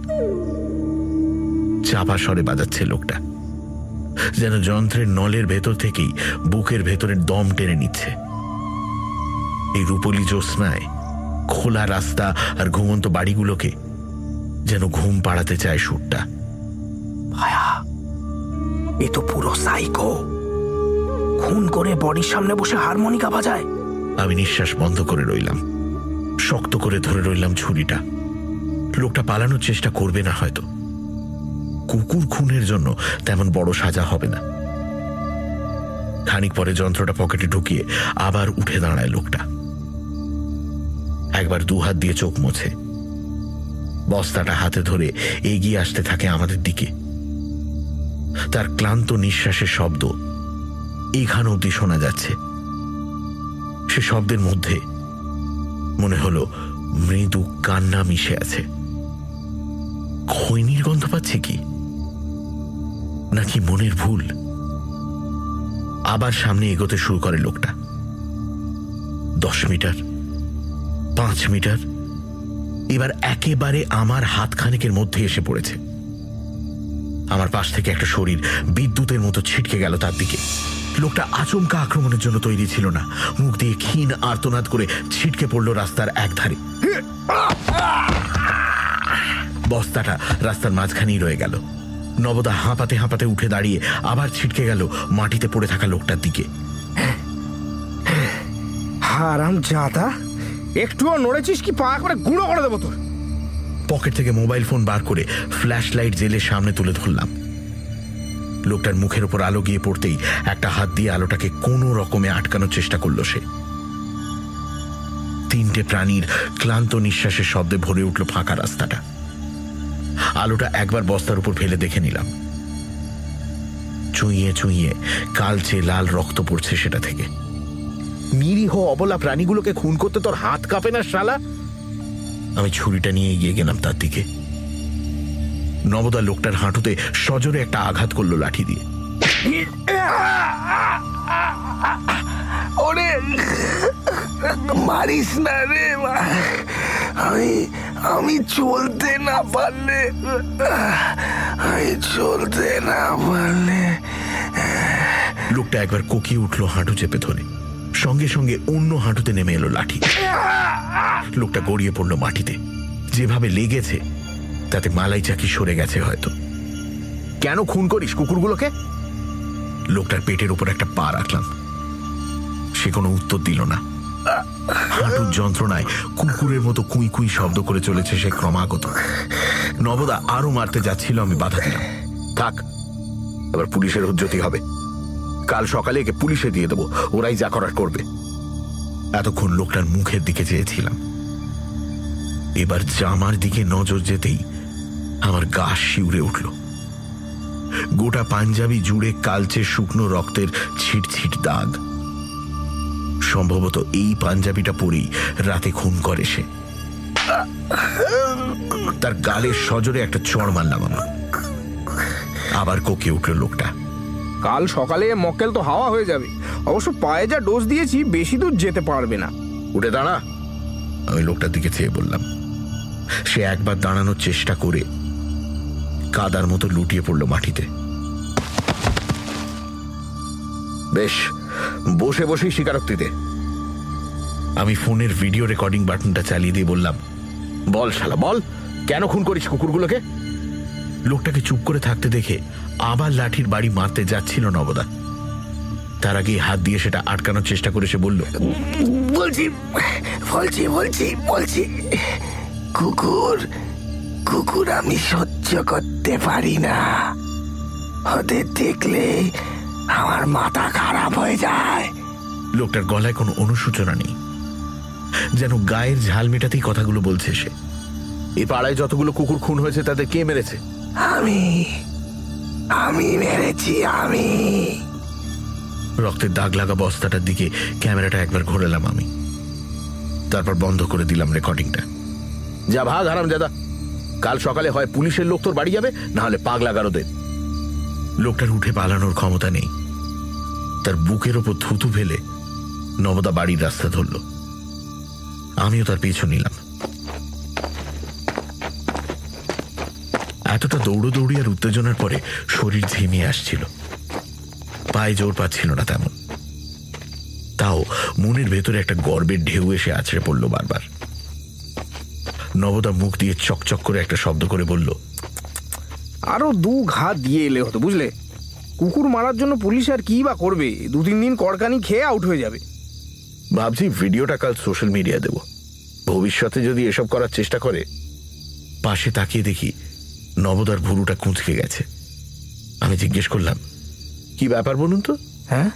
চাপা স্বরে বাজাচ্ছে লোকটা। যেন যন্ত্রের নলের ভেতর থেকেই বুকের ভেতরের দম টেনে নিচ্ছে। এই রূপলি জ্যোৎস্নায় খোলা রাস্তা আর ঘুমন্ত বাড়িগুলোকে যেন ঘুম পাড়াতে চায় সুরটা। ভায়া এ তো পুরো সাইকো খুন করে বডির সামনে বসে হারমোনিকা বাজায়। আমি নিঃশ্বাস বন্ধ করে রইলাম। শক্ত করে ধরে রইলাম ছুরিটা। লোকটা পালানোর চেষ্টা করবে না হয়তো। কুকুর খুনের জন্য তেমন বড় সাজা হবে না। খানিক পরে যন্ত্রটা পকেটে ঢুকিয়ে আবার উঠে দাঁড়ায় লোকটা। একবার দুহাত দিয়ে চোখ মোছে। বস্তাটা হাতে ধরে এগিয়ে আসতে থাকে আমাদের দিকে। তার ক্লান্ত নিঃশ্বাসের শব্দ এখান অব্দি শোনা যাচ্ছে। সে শব্দের মধ্যে মনে হলো মৃদু কান্না মিশে আছে। খৈনির গন্ধ পাচ্ছে কি? নাকি মনের ভুল? আবার সামনে এগোতে শুরু করে লোকটা। দশ মিটার, পাঁচ মিটার, এবার একেবারে আমার হাতখানেকের মধ্যে এসে পড়েছে। আমার পাশ থেকে একটা শরীর বিদ্যুতের মতো ছিটকে গেল তার দিকে। লোকটা আচমকা আক্রমণের জন্য তৈরি ছিল না। মুখ দিয়ে ক্ষীণ আর্তনাদ করে ছিটকে পড়ল রাস্তার একধারে। বস্তাটা রাস্তার মাঝখানেই রয়ে গেল। নবদা হাঁপাতে হাঁপাতে উঠে দাঁড়িয়ে আবার ছিটকে গেল মাটিতে পড়ে থাকা লোকটার দিকে। হারাম জাদা একটুও নড়েছিস কি? পা করে গুঁড়ো করে দেবো তোর। পকেট থেকে মোবাইল ফোন বার করে ফ্ল্যাশ লাইট জেলের সামনে তুলে ধরলাম। লোকটার মুখের উপর আলো গিয়ে পড়তেই একটা হাত দিয়ে আলোটাকে কোনো রকমে আটকানোর চেষ্টা করল সে। তিনটে প্রাণীর ক্লান্ত নিঃশ্বাসের শব্দে ভরে উঠল ফাঁকা রাস্তাটা। আলোটা একবার বস্তার উপর ফেলে দেখে নিলাম। চুইয়ে চুইয়ে কালচে লাল রক্ত পড়ছে সেটা থেকে। নিরীহ অবলা প্রাণীগুলোকে খুন করতে তোর হাত কাঁপে না, শালা? আমি ছুরিটা নিয়ে এগিয়ে গেলাম তার দিকে। নবদা লোকটার হাঁটুতে সজোরে একটা আঘাত করল লাঠি দিয়ে। মারিস না রে আমি আমি চলতে না পারলে আমি চলতে না পারলে। লোকটা একবার কোকিয়ে উঠল হাঁটু চেপে ধরে। সঙ্গে সঙ্গে অন্য হাঁটুতে নেমে এলো লাঠি। লোকটা গড়িয়ে পড়ল মাটিতে। যেভাবে লেগেছে তাতে মালাই চাকি সরে গেছে হয়তো। কেন খুন করিস কুকুরগুলোকে? লোকটার পেটের উপর একটা পা রাখলাম। সে কোনো উত্তর দিল না। হাঁটুর যন্ত্রণায় কুকুরের মতো কুই কুই শব্দ করে চলেছে সে ক্রমাগত। নবদা আরও মারতে যাচ্ছিল, আমি বাধা দিলাম। থাক, এবার পুলিশের হুজ্জতি হবে। কাল সকালে একে পুলিশে দিয়ে দেবো, ওরাই যা করার করবে। এতক্ষণ লোকটার মুখের দিকে চেয়েছিলাম। এবার জামার দিকে নজর যেতেই আমার গা শিউরে উঠল। গোটা পাঞ্জাবি জুড়ে কালচে শুকনো রক্তের ছিট ছিট দাগ। সম্ভবত এই পাঞ্জাবিটা পরেই রাতে খুন করে সে। তার গালের সজরে একটা চড় মারলাম আমার। আবার কোকে উঠল লোকটা। কাল সকালে মক্কেল তো হাওয়া হয়ে যাবে। অবশ্য পায়ে যা ডোজ দিয়েছি বেশি দূর যেতে পারবে না। উঠে দাঁড়া। আমি লোকটার দিকে চেয়ে বললাম। সে একবার দাঁড়ানোর চেষ্টা করে কাদার মতো লুটিয়ে পড়ল মাটিতে। বেশ বসে বসেই স্বীকারোক্তিতে। আমি ফোনের ভিডিও রেকর্ডিং বাটনটা চালিয়ে দিয়ে বললাম, বল শালা, বল, কেন খুন করিস কুকুরগুলোকে? লোকটাকে চুপ করে থাকতে দেখে আবার লাঠির বাড়ি মারতে যাচ্ছিল নবদা। তার আগে হাত দিয়ে সেটা আটকানোর চেষ্টা করে সে বলল, বলছি বলছি বলছি বলছি, কুকুর কুকুর আমি সহ্য করতে পারি না। ওদের দেখলে আমার মাথা খারাপ হয়ে যায়। লোকটার গলায় কোনো অনুসূচনা নেই। যেন গায়ের ঝাল মেটাতেই কথাগুলো বলছে সে। এ পাড়ায় যতগুলো কুকুর খুন হয়েছে তাদের কে মেরেছে? আমি আমি মেরেছি আমি। রক্তের দাগ লাগা বস্তাটার দিকে ক্যামেরাটা একবার ঘোরালাম আমি। তারপর বন্ধ করে দিলাম রেকর্ডিংটা। যা ভাগ হারাম দাদা কাল সকালে হয় পুলিশের লোক তোর বাড়ি যাবে না হলে পাগলা গারোদের লোকটার উঠে পালানোর ক্ষমতা নেই। তার বুকের ওপর থুতু ফেলে নবদা বাড়ির রাস্তা ধরল। আমিও তার পিছু নিলাম। এতটা দৌড়োদৌড়ি আর উত্তেজনার পরে শরীর ঝিমিয়ে আসছিল। পায়ে জোর পাচ্ছিল না তেমন। তাও মনের ভেতরে একটা গর্বের ঢেউ এসে আছড়ে পড়ল বারবার। নবদা মুখ দিয়ে চকচক করে একটা শব্দ করে বলল আরও দু ঘা দিয়ে এলে হতো বুঝলে? কুকুর মারার জন্য পুলিশ আর কি বা করবে? দু তিন দিন কড়কানি খেয়ে আউট হয়ে যাবে। ভাবছি ভিডিওটা কাল সোশ্যাল মিডিয়া দেব। ভবিষ্যতে যদি এসব করার চেষ্টা করে পাশে তাকিয়ে দেখি নবদার ভুরুটা কুঁচকে গেছে। আমি জিজ্ঞেস করলাম কি ব্যাপার বলুন তো? হ্যাঁ?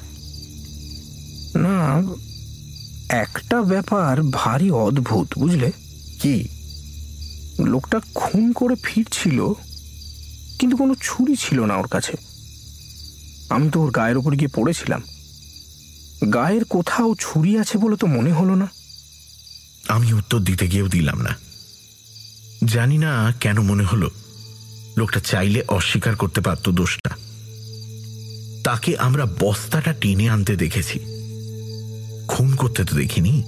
না একটা ব্যাপার ভারী অদ্ভুত বুঝলে? কি? লোকটা খুন করে ফিরছিল। কিন্তু কোনো ছুরি ছিল না ওর কাছে। আমি তো ওর গায়ের ওপর গিয়ে পড়েছিলাম। গায়ের কোথাও ছুরি আছে বলে তো মনে হলো না। আমি উত্তর দিতে গিয়েও দিলাম না। জানি না কেন মনে হলো, লোকটা চাইলে অস্বীকার করতে পারত দোষটা। তাকে আমরা বস্তাটা টেনে আনতে দেখেছি। খুন করতে তো দেখিনি।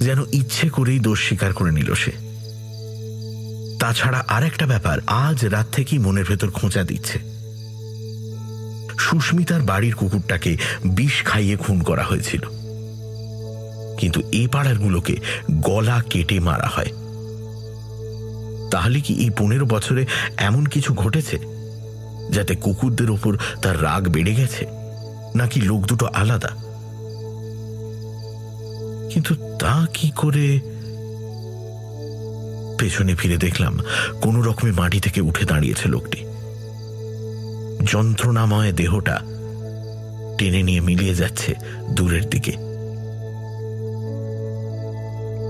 যেন ইচ্ছে করেই দোষ স্বীকার করে নিল সে। তাছাড়া আর একটা ব্যাপার, আজ রাত থেকেই মনের ভেতর খোঁচা দিচ্ছে। সুস্মিতার বাড়ির কুকুরটাকে বিষ খাইয়ে খুন করা হয়েছিল। কিন্তু এ পাড়ারগুলোকে গলা কেটে মারা হয়। তাহলে কি এই পনেরো বছরে এমন কিছু ঘটেছে, যাতে কুকুরদের ওপর তার রাগ বেড়ে গেছে, নাকি লোক দুটো আলাদা? কিন্তু তা কি করে পেছনে ফিরে দেখলাম কোন রকমে মাটি থেকে উঠে দাঁড়িয়েছে লোকটি। যন্ত্রণাময় দেহটা টেনে নিয়ে মিলিয়ে যাচ্ছে দূরের দিকে।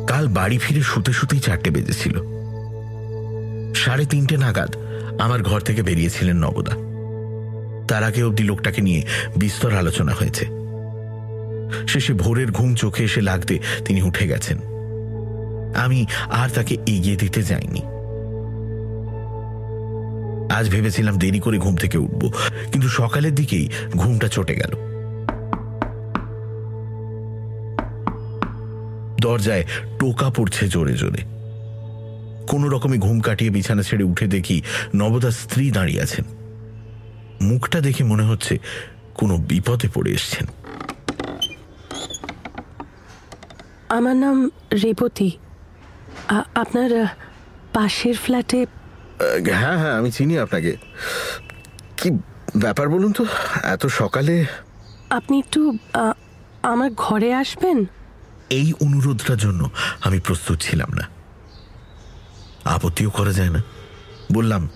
কাল বাড়ি ফিরে শুতে শুতেই চারটে বেজেছিল। সাড়ে তিনটে নাগাদ আমার ঘর থেকে বেরিয়েছিলেন নবদা। তার আগে অব্দি লোকটাকে নিয়ে বিস্তর আলোচনা হয়েছে। শেষে ভোরের ঘুম চোখে এসে লাগতে তিনি উঠে গেছেন। আমি আর তাকে এগিয়ে দিতে যাইনি। আজ ভেবেছিলাম দেরি করে ঘুম থেকে উঠব, কিন্তু সকালের দিকেই ঘুমটা চটে গেল। দরজায় টোকা পড়ছে জোরে জোরে। কোনো রকমে ঘুম কাটিয়ে বিছানা ছেড়ে উঠে দেখি নবদার স্ত্রী দাঁড়িয়ে আছেন। মুখটা দেখে মনে হচ্ছে কোনো বিপদে পড়ে এসছেন। আমার নাম রেবতী। আপনার পাশের ফ্ল্যাটে হ্যাঁ হ্যাঁ আমি চিনি আপনাকে। কি ব্যাপার বলুন তো? এত সকালে আপনি একটু আমার ঘরে আসবেন? এই অনুরোধটার জন্য আমি প্রস্তুত ছিলাম না। আপত্তিও করা যায় না। বললাম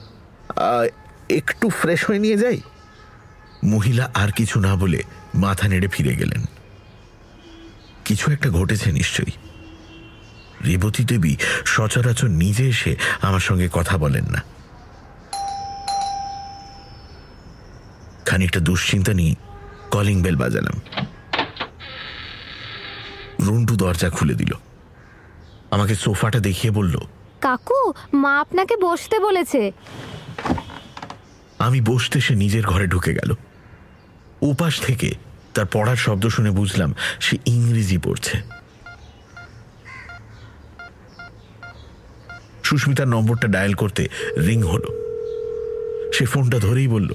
একটু ফ্রেশ হয়ে নিয়ে যাই। মহিলা আর কিছু না বলে মাথা নেড়ে ফিরে গেলেন। কিছু একটা ঘটেছে নিশ্চয়ই। রেবতী দেবী সচরাচর নিজে এসে আমার সঙ্গে কথা বলেন না। খানিকটা দুশ্চিন্তা নিয়ে কলিং বেল বাজালাম। রুন্টু দরজা খুলে দিল। আমাকে সোফাটা দেখিয়ে বলল কাকু মা আপনাকে বসতে বলেছে। আমি বসতে সে নিজের ঘরে ঢুকে গেল। উপাস থেকে তার পড়ার শব্দ শুনে বুঝলাম সে ইংরেজি পড়ছে। সুস্মিতার নম্বরটা ডায়াল করতে রিং হলো। সে ফোনটা ধরেই বলল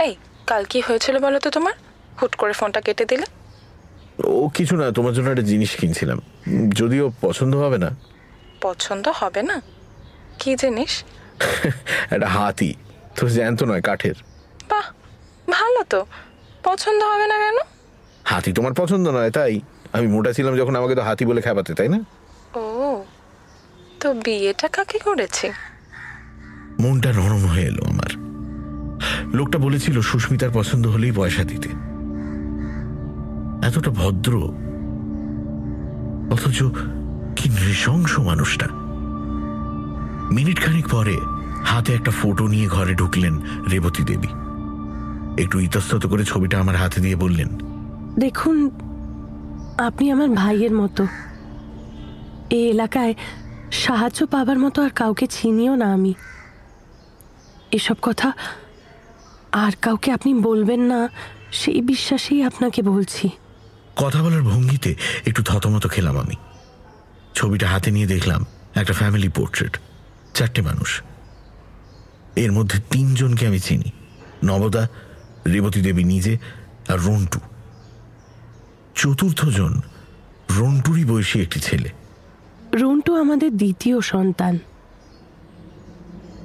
এই কাল কি হয়েছিল বলো তো তোমার? হুট করে ফোনটা কেটে দিলে? ও কিছু না তোমার জন্য একটা জিনিস কিনছিলাম। যদিও পছন্দ হবে না। পছন্দ হবে না? কি জিনিস? [LAUGHS] একটা হাতি তো জ্যান্ত নয় কাঠের। বাহ ভালো তো। পছন্দ হবে না কেন? হাতি তোমার পছন্দ নয় তাই? আমি মোটা ছিলাম যখন আমাকে তো হাতি বলে খেপাতে তাই না? তো বিয়েটা কাকে করেছে? মনটা নরম হয়ে এলো আমার। লোকটা বলেছিল সুস্মিতার পছন্দ হলেই পয়সা দিতে। এতটা ভদ্র অথচ কি নৃশংস মানুষটা। মিনিট খানিক পরে হাতে একটা ফটো নিয়ে ঘরে ঢুকলেন রেবতী দেবী। একটু ইতস্তত করে ছবিটা আমার হাতে দিয়ে বললেন দেখুন আপনি আমার ভাইয়ের মতো। এই এলাকায় সাহায্য পাবার মতো আর কাউকে চিনিও না আমি। এসব কথা আর কাউকে আপনি বলবেন না, সেই বিশ্বাসেই আপনাকে বলছি। কথা বলার ভঙ্গিতে একটু থতমত খেলাম আমি। ছবিটা হাতে নিয়ে দেখলাম, একটা ফ্যামিলি পোর্ট্রেট চারটে মানুষ। এর মধ্যে তিনজনকে আমি চিনি, নবদা, রেবতী দেবী নিজে আর রন্টু। চতুর্থ জন রন্টুরই বয়সী একটি ছেলে। রন্টু আমাদের দ্বিতীয় সন্তান।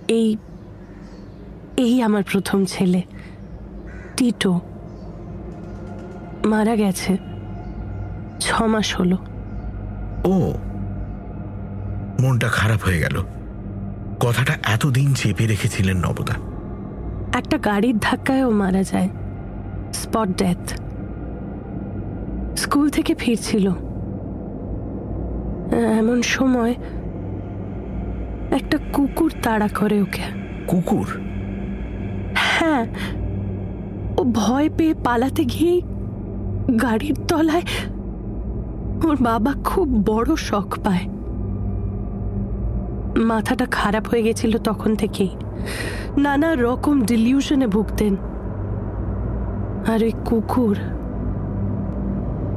এই এই আমার প্রথম ছেলে টিটো। মারা গেছে ছ মাস হলো। ও মনটা খারাপ হয়ে গেল। কথাটা এতদিন চেপে রেখেছিলেন নবদা। একটা গাড়ির ধাক্কায় ও মারা যায়। Spot death. স্কুল থেকে ফিরছিল। এমন সময় একটা কুকুর তাড়া করে ওকে। কুকুর? হ্যাঁ ও ভয় পেয়ে পালাতে গিয়েই গাড়ির তলায় ওর বাবা খুব বড় শখ পায়। মাথাটা খারাপ হয়ে গেছিল তখন থেকেই। নানা রকম ডিলিউশনে ভুগতেন। আর ওই কুকুর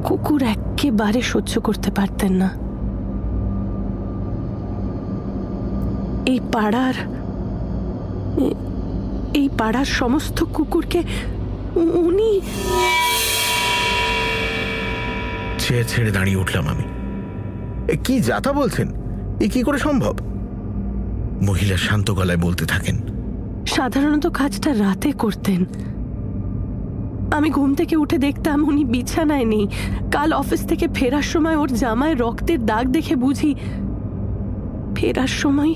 কুকুর একেবারে সহ্য করতে পারতেন না। এই পাড়ার এই পাড়ার সমস্ত কুকুরকে উনি চেয়ার ছেড়ে দাঁড়িয়ে উঠলাম আমি। এ কি যাতা বলছেন? এ কি করে সম্ভব? মহিলা শান্ত গলায় বলতে থাকেন সাধারণত কাজটা রাতে করতেন। আমি ঘুম থেকে উঠে দেখতাম উনি বিছানায় নেই। কাল অফিস থেকে ফেরার সময় ওর জামায় রক্তের দাগ দেখে বুঝি ফেরার সময়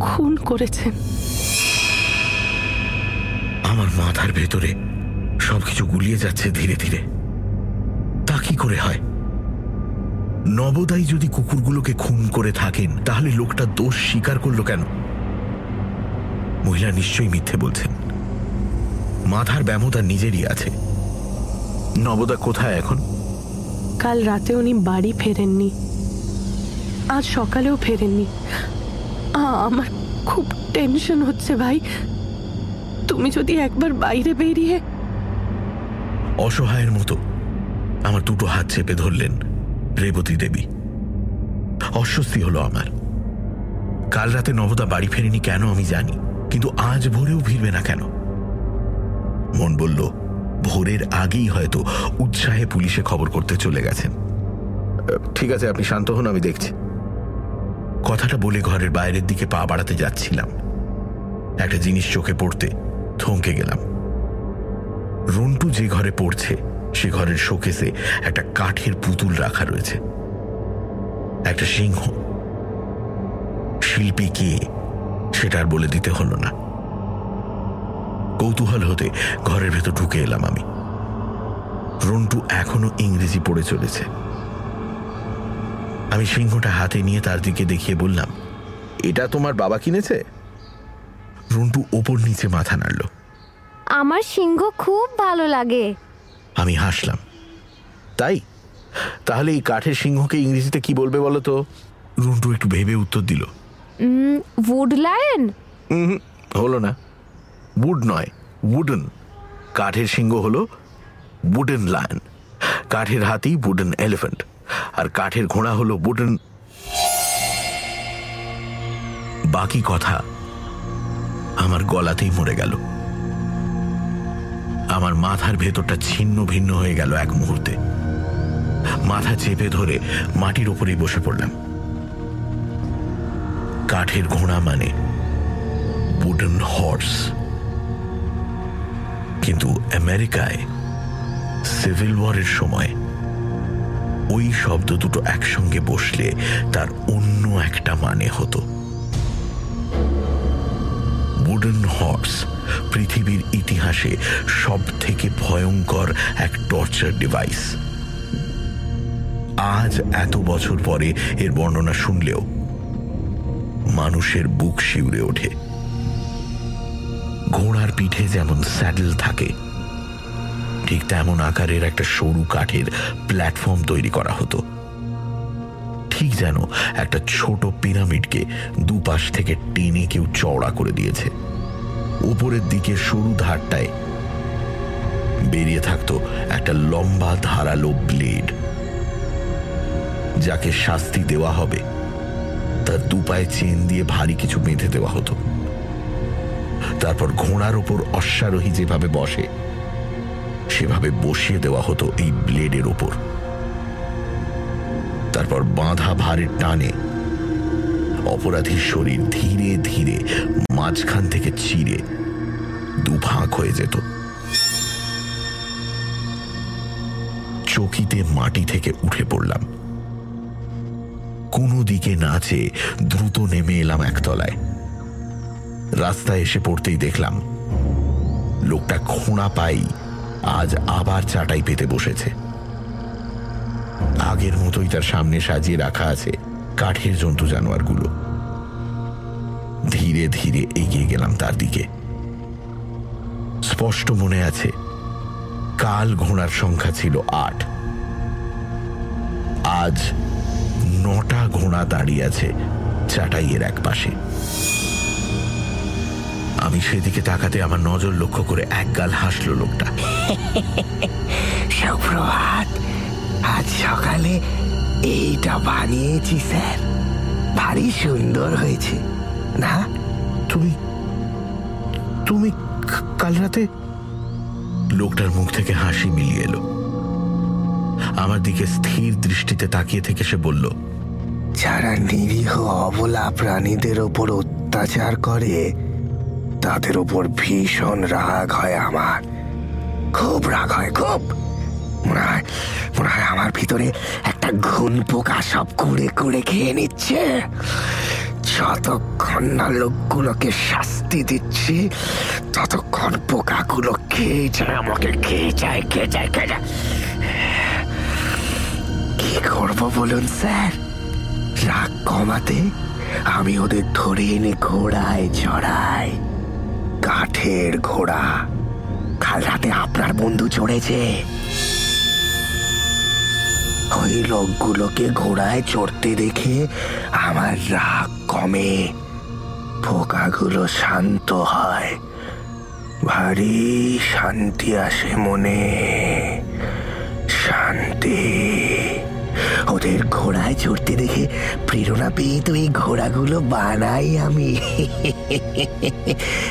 খুন করেছেন। আমার মাথার ভেতরে সবকিছু গুলিয়ে যাচ্ছে ধীরে ধীরে। তা কি করে হয়? নবদাই যদি কুকুরগুলোকে খুন করে থাকেন তাহলে লোকটা দোষ স্বীকার করল কেন? মহিলা নিশ্চয়ই মিথ্যে বলছেন। মাথার ব্যামো তার নিজেরই আছে। নবদা কোথায় এখন? কাল রাতে উনি বাড়ি ফেরেননি। আজ সকালেও ফেরেননি। আমার খুব টেনশন হচ্ছে ভাই। তুমি যদি একবার বাইরে বেরিয়ে অসহায়ের মতো আমার দুটো হাত চেপে ধরলেন রেবতী দেবী। অস্বস্তি হলো আমার। কাল রাতে নবদা বাড়ি ফেরেনি কেন আমি জানি কিন্তু আজ ভোরেও ফিরবে না কেন? মন বলল ভোরের আগেই হয়তো উৎসাহে পুলিশে খবর করতে চলে গেছেন। ঠিক আছে আপনি শান্ত হন আমি দেখছি। কথাটা বলে ঘরের বাইরের দিকে পা বাড়াতে যাচ্ছিলাম। একটা জিনিস চোখে পড়তে থমকে গেলাম। রন্টু যে ঘরে পড়ছে, সে ঘরের শোকেসে একটা কাঠের পুতুল রাখা রয়েছে। একটা সিংহ। শিল্পী কে, সেটা আর বলে দিতে হলো না। কৌতূহল হতে ঘরের ভেতর ঢুকে এলাম আমি। রন্টু এখনও ইংরেজি পড়ে চলেছে। আমি সিংহটা হাতে নিয়ে তার দিকে দেখিয়ে বললাম এটা তোমার বাবা কিনেছে? রন্টু ওপর নিচে মাথা নাড়ল। আমার সিংহ খুব ভালো লাগে। আমি হাসলাম। তাই? তাহলে এই কাঠের সিংহকে ইংরেজিতে কি বলবে বলো তো? রুন্টু একটু ভেবে উত্তর দিল। উড লায়ন "উহুম, হলো না। উড নয় উডেন কাঠের সিংহ হলো উডেন লায়ন কাঠের হাতি উডেন এলিফ্যান্ট আর কাঠের ঘোড়া হলো উডেন বাকি কথা আমার গলাতেই মরে গেল। আমার মাথার ভেতরটা ছিন্ন ভিন্ন হয়ে গেল এক মুহূর্তে। মাথা চেপে ধরে মাটির ওপরেই বসে পড়লাম। কাঠের ঘোড়া মানে উডেন হর্স কিন্তু আমেরিকায় সিভিল ওয়ারের সময় ওই শব্দ দুটো একসঙ্গে বসলে তার অন্য একটা মানে হতো। উডেন হর্স পৃথিবীর ইতিহাসে সব থেকে ভয়ঙ্কর এক টর্চার ডিভাইস আজ এত বছর পরে এর বর্ণনা শুনলেও মানুষের বুক শিউরে ওঠে। ঘোড়ার পিঠে যেমন স্যাডেল থাকে ঠিক তেমন আকারের একটা সরু কাঠের প্ল্যাটফর্ম তৈরি করা হতো। ঠিক যেন একটা ছোট পিরামিডকে দুপাশ থেকে টেনে কেউ চওড়া করে দিয়েছে। উপরের দিকে সরু ধারটায় বেরিয়ে থাকতো একটা লম্বা ধারালো ব্লেড যাকে শাস্তি দেওয়া হবে, তার দুপায়ে চেন দিয়ে ভারী কিছু বেঁধে দেওয়া হতো। তারপর ঘোড়ার ওপর অশ্বারোহী যেভাবে বসে সেভাবে বসিয়ে দেওয়া হতো এই ব্লেডের ওপর। তারপর বাঁধা ভারের টানে অপরাধীর শরীর ধীরে ধীরে মাঝখান থেকে চিরে দুভাগ হয়ে যেত। চকিতে মাটি থেকে উঠে পড়লাম। কোনো দিকে নাচে দ্রুত নেমে এলাম একতলায়। রাস্তায় এসে পড়তেই দেখলাম, লোকটা খোঁড়া পাই আজ আবার চাটাই পেতে বসেছে। আগের মতোই তার সামনে সাজিয়ে রাখা আছে কাঠের জন্তু জানোয়ারগুলো। ধীরে ধীরে এগিয়ে গেলাম তার দিকে। স্পষ্ট মনে আছে, কাল ঘোড়ার সংখ্যা ছিল আট। আজ নটা ঘোড়া দাঁড়িয়ে আছে চাটাইয়ের এক পাশে আমি সেদিকে তাকাতে আমার নজর লক্ষ্য করে এক গাল হাসলো লোকটা। [LAUGHS] সুপ্রভাত আজ সকালে এইটা বানিয়েছি স্যার। ভারী সুন্দর হয়েছে। না? তুমি তুমি কাল রাতে? লোকটার মুখ থেকে হাসি মিলিয়ে এলো। আমার দিকে স্থির দৃষ্টিতে তাকিয়ে থেকে সে বলল যারা নিরীহ অবলা প্রাণীদের ওপর অত্যাচার করে তাদের ওপর ভীষণ রাগ হয় আমার। খুব রাগ হয়, খুব। মনে হয় মনে হয় আমার ভিতরে একটা ঘুন পোকা সব কুড়ে কুড়ে খেয়ে নিচ্ছে। যতক্ষণ না লোকগুলোকে শাস্তি দিচ্ছি, ততক্ষণ পোকাগুলো খেয়ে যায়, আমাকে খেয়ে যায় খেয়ে যায় খেয়ে যায়। কি করব বলুন, স্যার? রাগ কমাতে আমি ওদের ধরে এনে ঘোড়ায় চড়াই কাঠের ঘোড়া। কাল রাতে আপনার বন্ধু চড়েছে। ওই লোকগুলোকে ঘোড়ায় চড়তে দেখে আমার রাগ কমে। পোকাগুলো শান্ত হয়। ভারী শান্তি আসে মনে। শান্তি। ওদের ঘোড়ায় চড়তে দেখে প্রেরণা পেয়ে তো এই ঘোড়াগুলো বানাই আমি।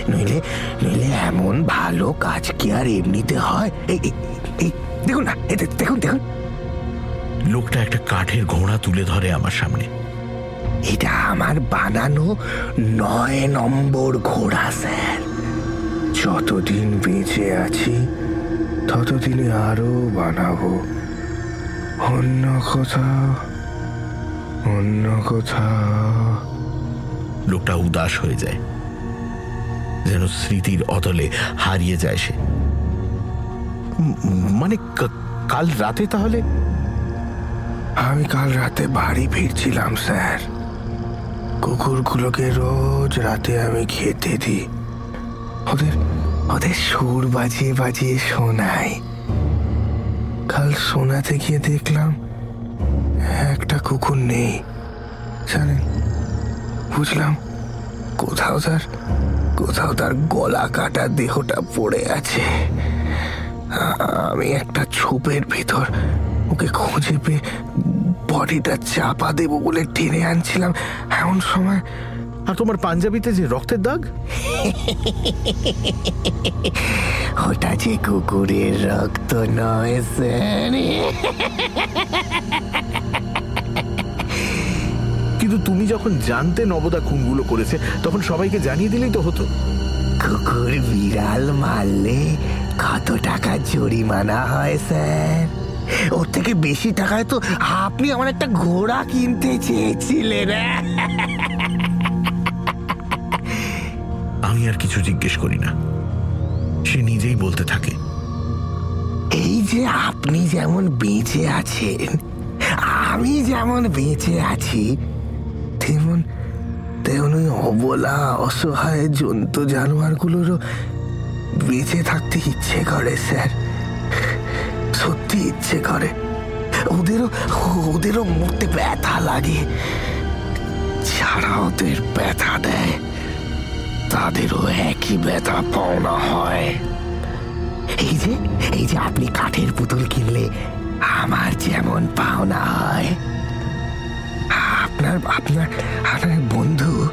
নইলে নইলে এমন ভালো কাজ কি আর এমনিতে হয়? এই দেখুন না দেখুন দেখুন। লোকটা একটা কাঠের ঘোড়া তুলে ধরে আমার সামনে। এটা আমার বানানো নয় নম্বর ঘোড়া স্যার। যতদিন বেঁচে আছি ততদিনে আরও বানাবো। অন্য কোথাও অন্য কোথাও। লোকটা উদাস হয়ে যায় যেন স্মৃতির অতলে হারিয়ে যায় সে। মানে কাল রাতে তাহলে? আমি কাল রাতে বাড়ি ফিরছিলাম স্যার। কুকুরগুলোকে রোজ রাতে আমি খেতে দিই। ওদের ওদের সুর বাজিয়ে বাজিয়ে শোনাই। কাল শোনাতে গিয়ে দেখলাম একটা কুকুর নেই। জানেন, বুঝলাম কোথাও তার কোথাও তার গলা কাটা দেহটা পড়ে আছে। আমি একটা ছোপের ভিতর ওকে খুঁজে পেয়ে বডিটা চাপা দেবো বলে টেনে আনছিলাম। এমন সময় আর তোমার পাঞ্জাবিতে যে রক্তের দাগ? ওটা যে কুকুরের রক্ত নয় স্যার। কিন্তু তুমি যখন জানতে নবদা খুনগুলো করেছে তখন সবাইকে জানিয়ে দিলেই তো হতো। কুকুর বিড়াল মারলে কত টাকা জরিমানা হয় স্যার? ওর থেকে বেশি টাকায় তো আপনি আমার একটা ঘোড়া কিনতে চেয়েছিলেন। আমি আর কিছু জিজ্ঞেস করি না। সে নিজেই বলতে থাকে। এই যে আপনি যেমন বেঁচে আছেন, আমি যেমন বেঁচে আছি, তেমন তেমন ওই অবলা, অসহায় জন্তু জানোয়ারগুলোরও বেঁচে থাকতে ইচ্ছে করে, স্যার। সত্যি ইচ্ছে করে। ওদেরও ওদেরও মরতে ব্যথা লাগে। যারা ওদের ব্যথা দেয়। তাদেরও একই ব্যথা পাওনা হয়। এই যে এই যে আপনি কাঠের পুতুল কিনলে, আমার যেমন পাওনা হয়। আপনার আপনার আপনার বন্ধু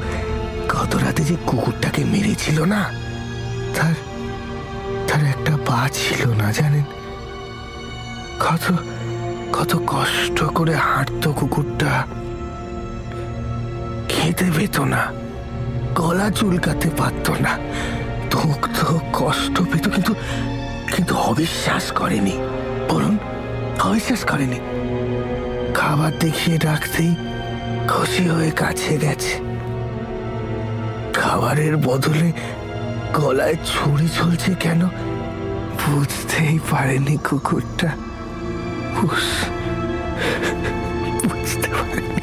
গত রাতে যে কুকুরটাকে মেরেছিল না, তার তার একটা পা ছিল না, জানেন? কত কত কষ্ট করে হাঁটতো কুকুরটা। খেতে পেত না। গলা চুলকাতে পারত না। তো কষ্ট পেত, কিন্তু কিন্তু অবিশ্বাস করেনি। বলুন, অবিশ্বাস করেনি। খাবার দেখিয়ে ডাকতেই খুশি হয়ে কাছে গেছে। খাবারের বদলে গলায় ছুরি চলছে কেন? বুঝতেই পারেনি কুকুরটা। বুঝ- বুঝতে পারেনি।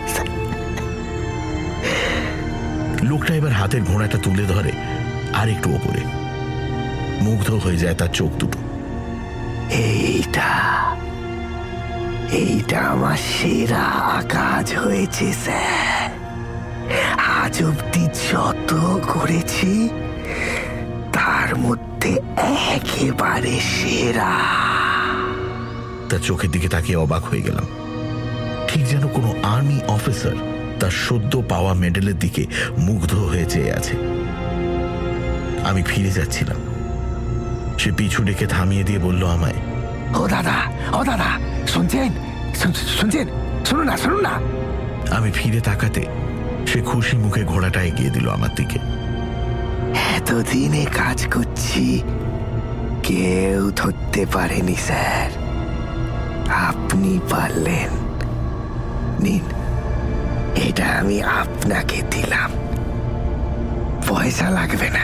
লোকটা এবার হাতের ঘোড়াটা তুলে ধরে আর একটু ওপরে। মুগ্ধ হয়ে যায় তার চোখ দুটো। এইটা এইটা আমার সেরা কাজ হয়েছে স্যার। আজ অব্দি যত করেছি তার মধ্যে একেবারে সেরা। তার চোখের দিকে তাকিয়ে অবাক হয়ে গেলাম। ঠিক যেন কোনো আর্মি অফিসার তার সদ্য পাওয়া মেডেলের দিকে মুগ্ধ হয়ে চেয়ে আছে। আমি ফিরে যাচ্ছিলাম। সে পিছু ডেকে থামিয়ে দিয়ে বলল আমায় ও দাদা ও দাদা শুনছেন? শুনছেন? শুনুন না শুনুন না। আমি ফিরে তাকাতে সে খুশি মুখে ঘোড়াটা এগিয়ে দিল আমার দিকে। এতদিনে কাজ করছি কেউ ধরতে পারেনি স্যার। আপনি পারলেন। নিন এটা আমি আপনাকে দিলাম। পয়সা লাগবে না।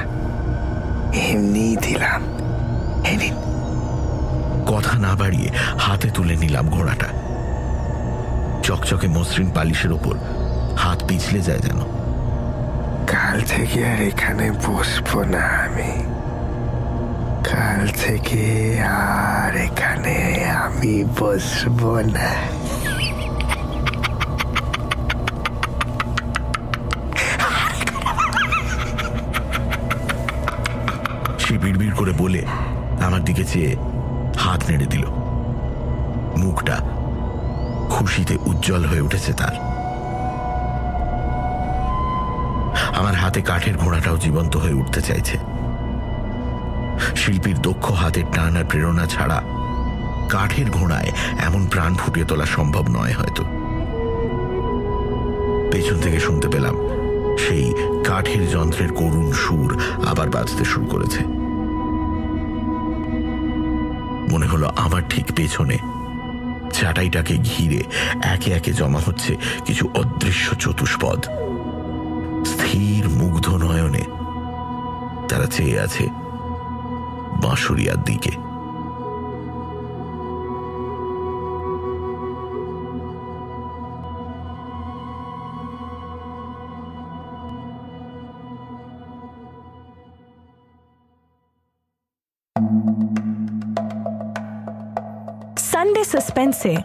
এমনি দিলাম। কথা না বাড়িয়ে হাতে তুলে নিলাম ঘোড়াটা। চকচকে মসৃণ পালিশের ওপর হাত পিছলে যায় যেন। কাল থেকে আর এখানে বসবো না আমি। কাল থেকে আর এখানে আমি বসবো না। বিড়বিড় করে বলে আমার দিকে চেয়ে হাত নেড়ে দিল। মুখটা খুশিতে উজ্জ্বল হয়ে উঠেছে তার। আমার হাতে কাঠের ঘোড়াটাও জীবন্ত হয়ে উঠতে চাইছে। শিল্পীর দক্ষ হাতের টান আর প্রেরণা ছাড়া কাঠের ঘোড়ায় এমন প্রাণ ফুটিয়ে তোলা সম্ভব নয় হয়তো। পেছন থেকে শুনতে পেলাম সেই কাঠের যন্ত্রের করুণ সুর আবার বাজতে শুরু করেছে। মনে হলো আমার ঠিক পেছনে। চাটাইটাকে ঘিরে একে একে জমা হচ্ছে কিছু অদৃশ্য চতুষ্পদ। স্থির মুগ্ধ নয়নে তারা চেয়ে আছে বাঁশুরিয়ার দিকে। সাসপেন্সে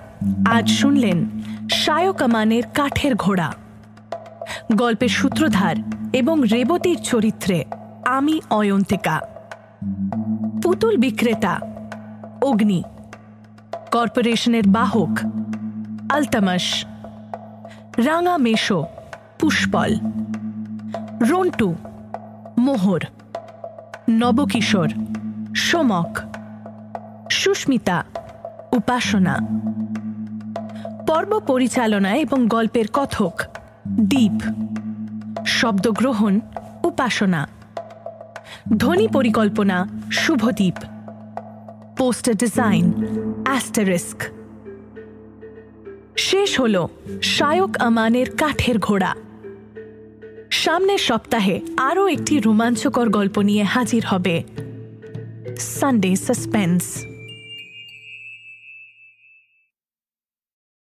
আজ শুনলেন শায় কামানের কাঠের ঘোড়া। গল্পের সূত্রধার এবং রেবতীর চরিত্রে আমি অয়ন্তিকা। পুতুল বিক্রেতা, অগ্নি। কর্পোরেশনের বাহক, আলতামাস। রাঙা মেশো, পুষ্পল। রন্টু, মোহর। নবকিশোর, সমক। সুস্মিতা উপাসনা। পর্ব পরিচালনা এবং গল্পের কথক দ্বীপ শব্দগ্রহণ, উপাসনা। ধ্বনি পরিকল্পনা শুভদ্বীপ পোস্টার ডিজাইন, অ্যাস্টারিস্ক। শেষ হল শায়ক আমানের কাঠের ঘোড়া। সামনের সপ্তাহে আরও একটি রোমাঞ্চকর গল্প নিয়ে হাজির হবে। Sunday suspense.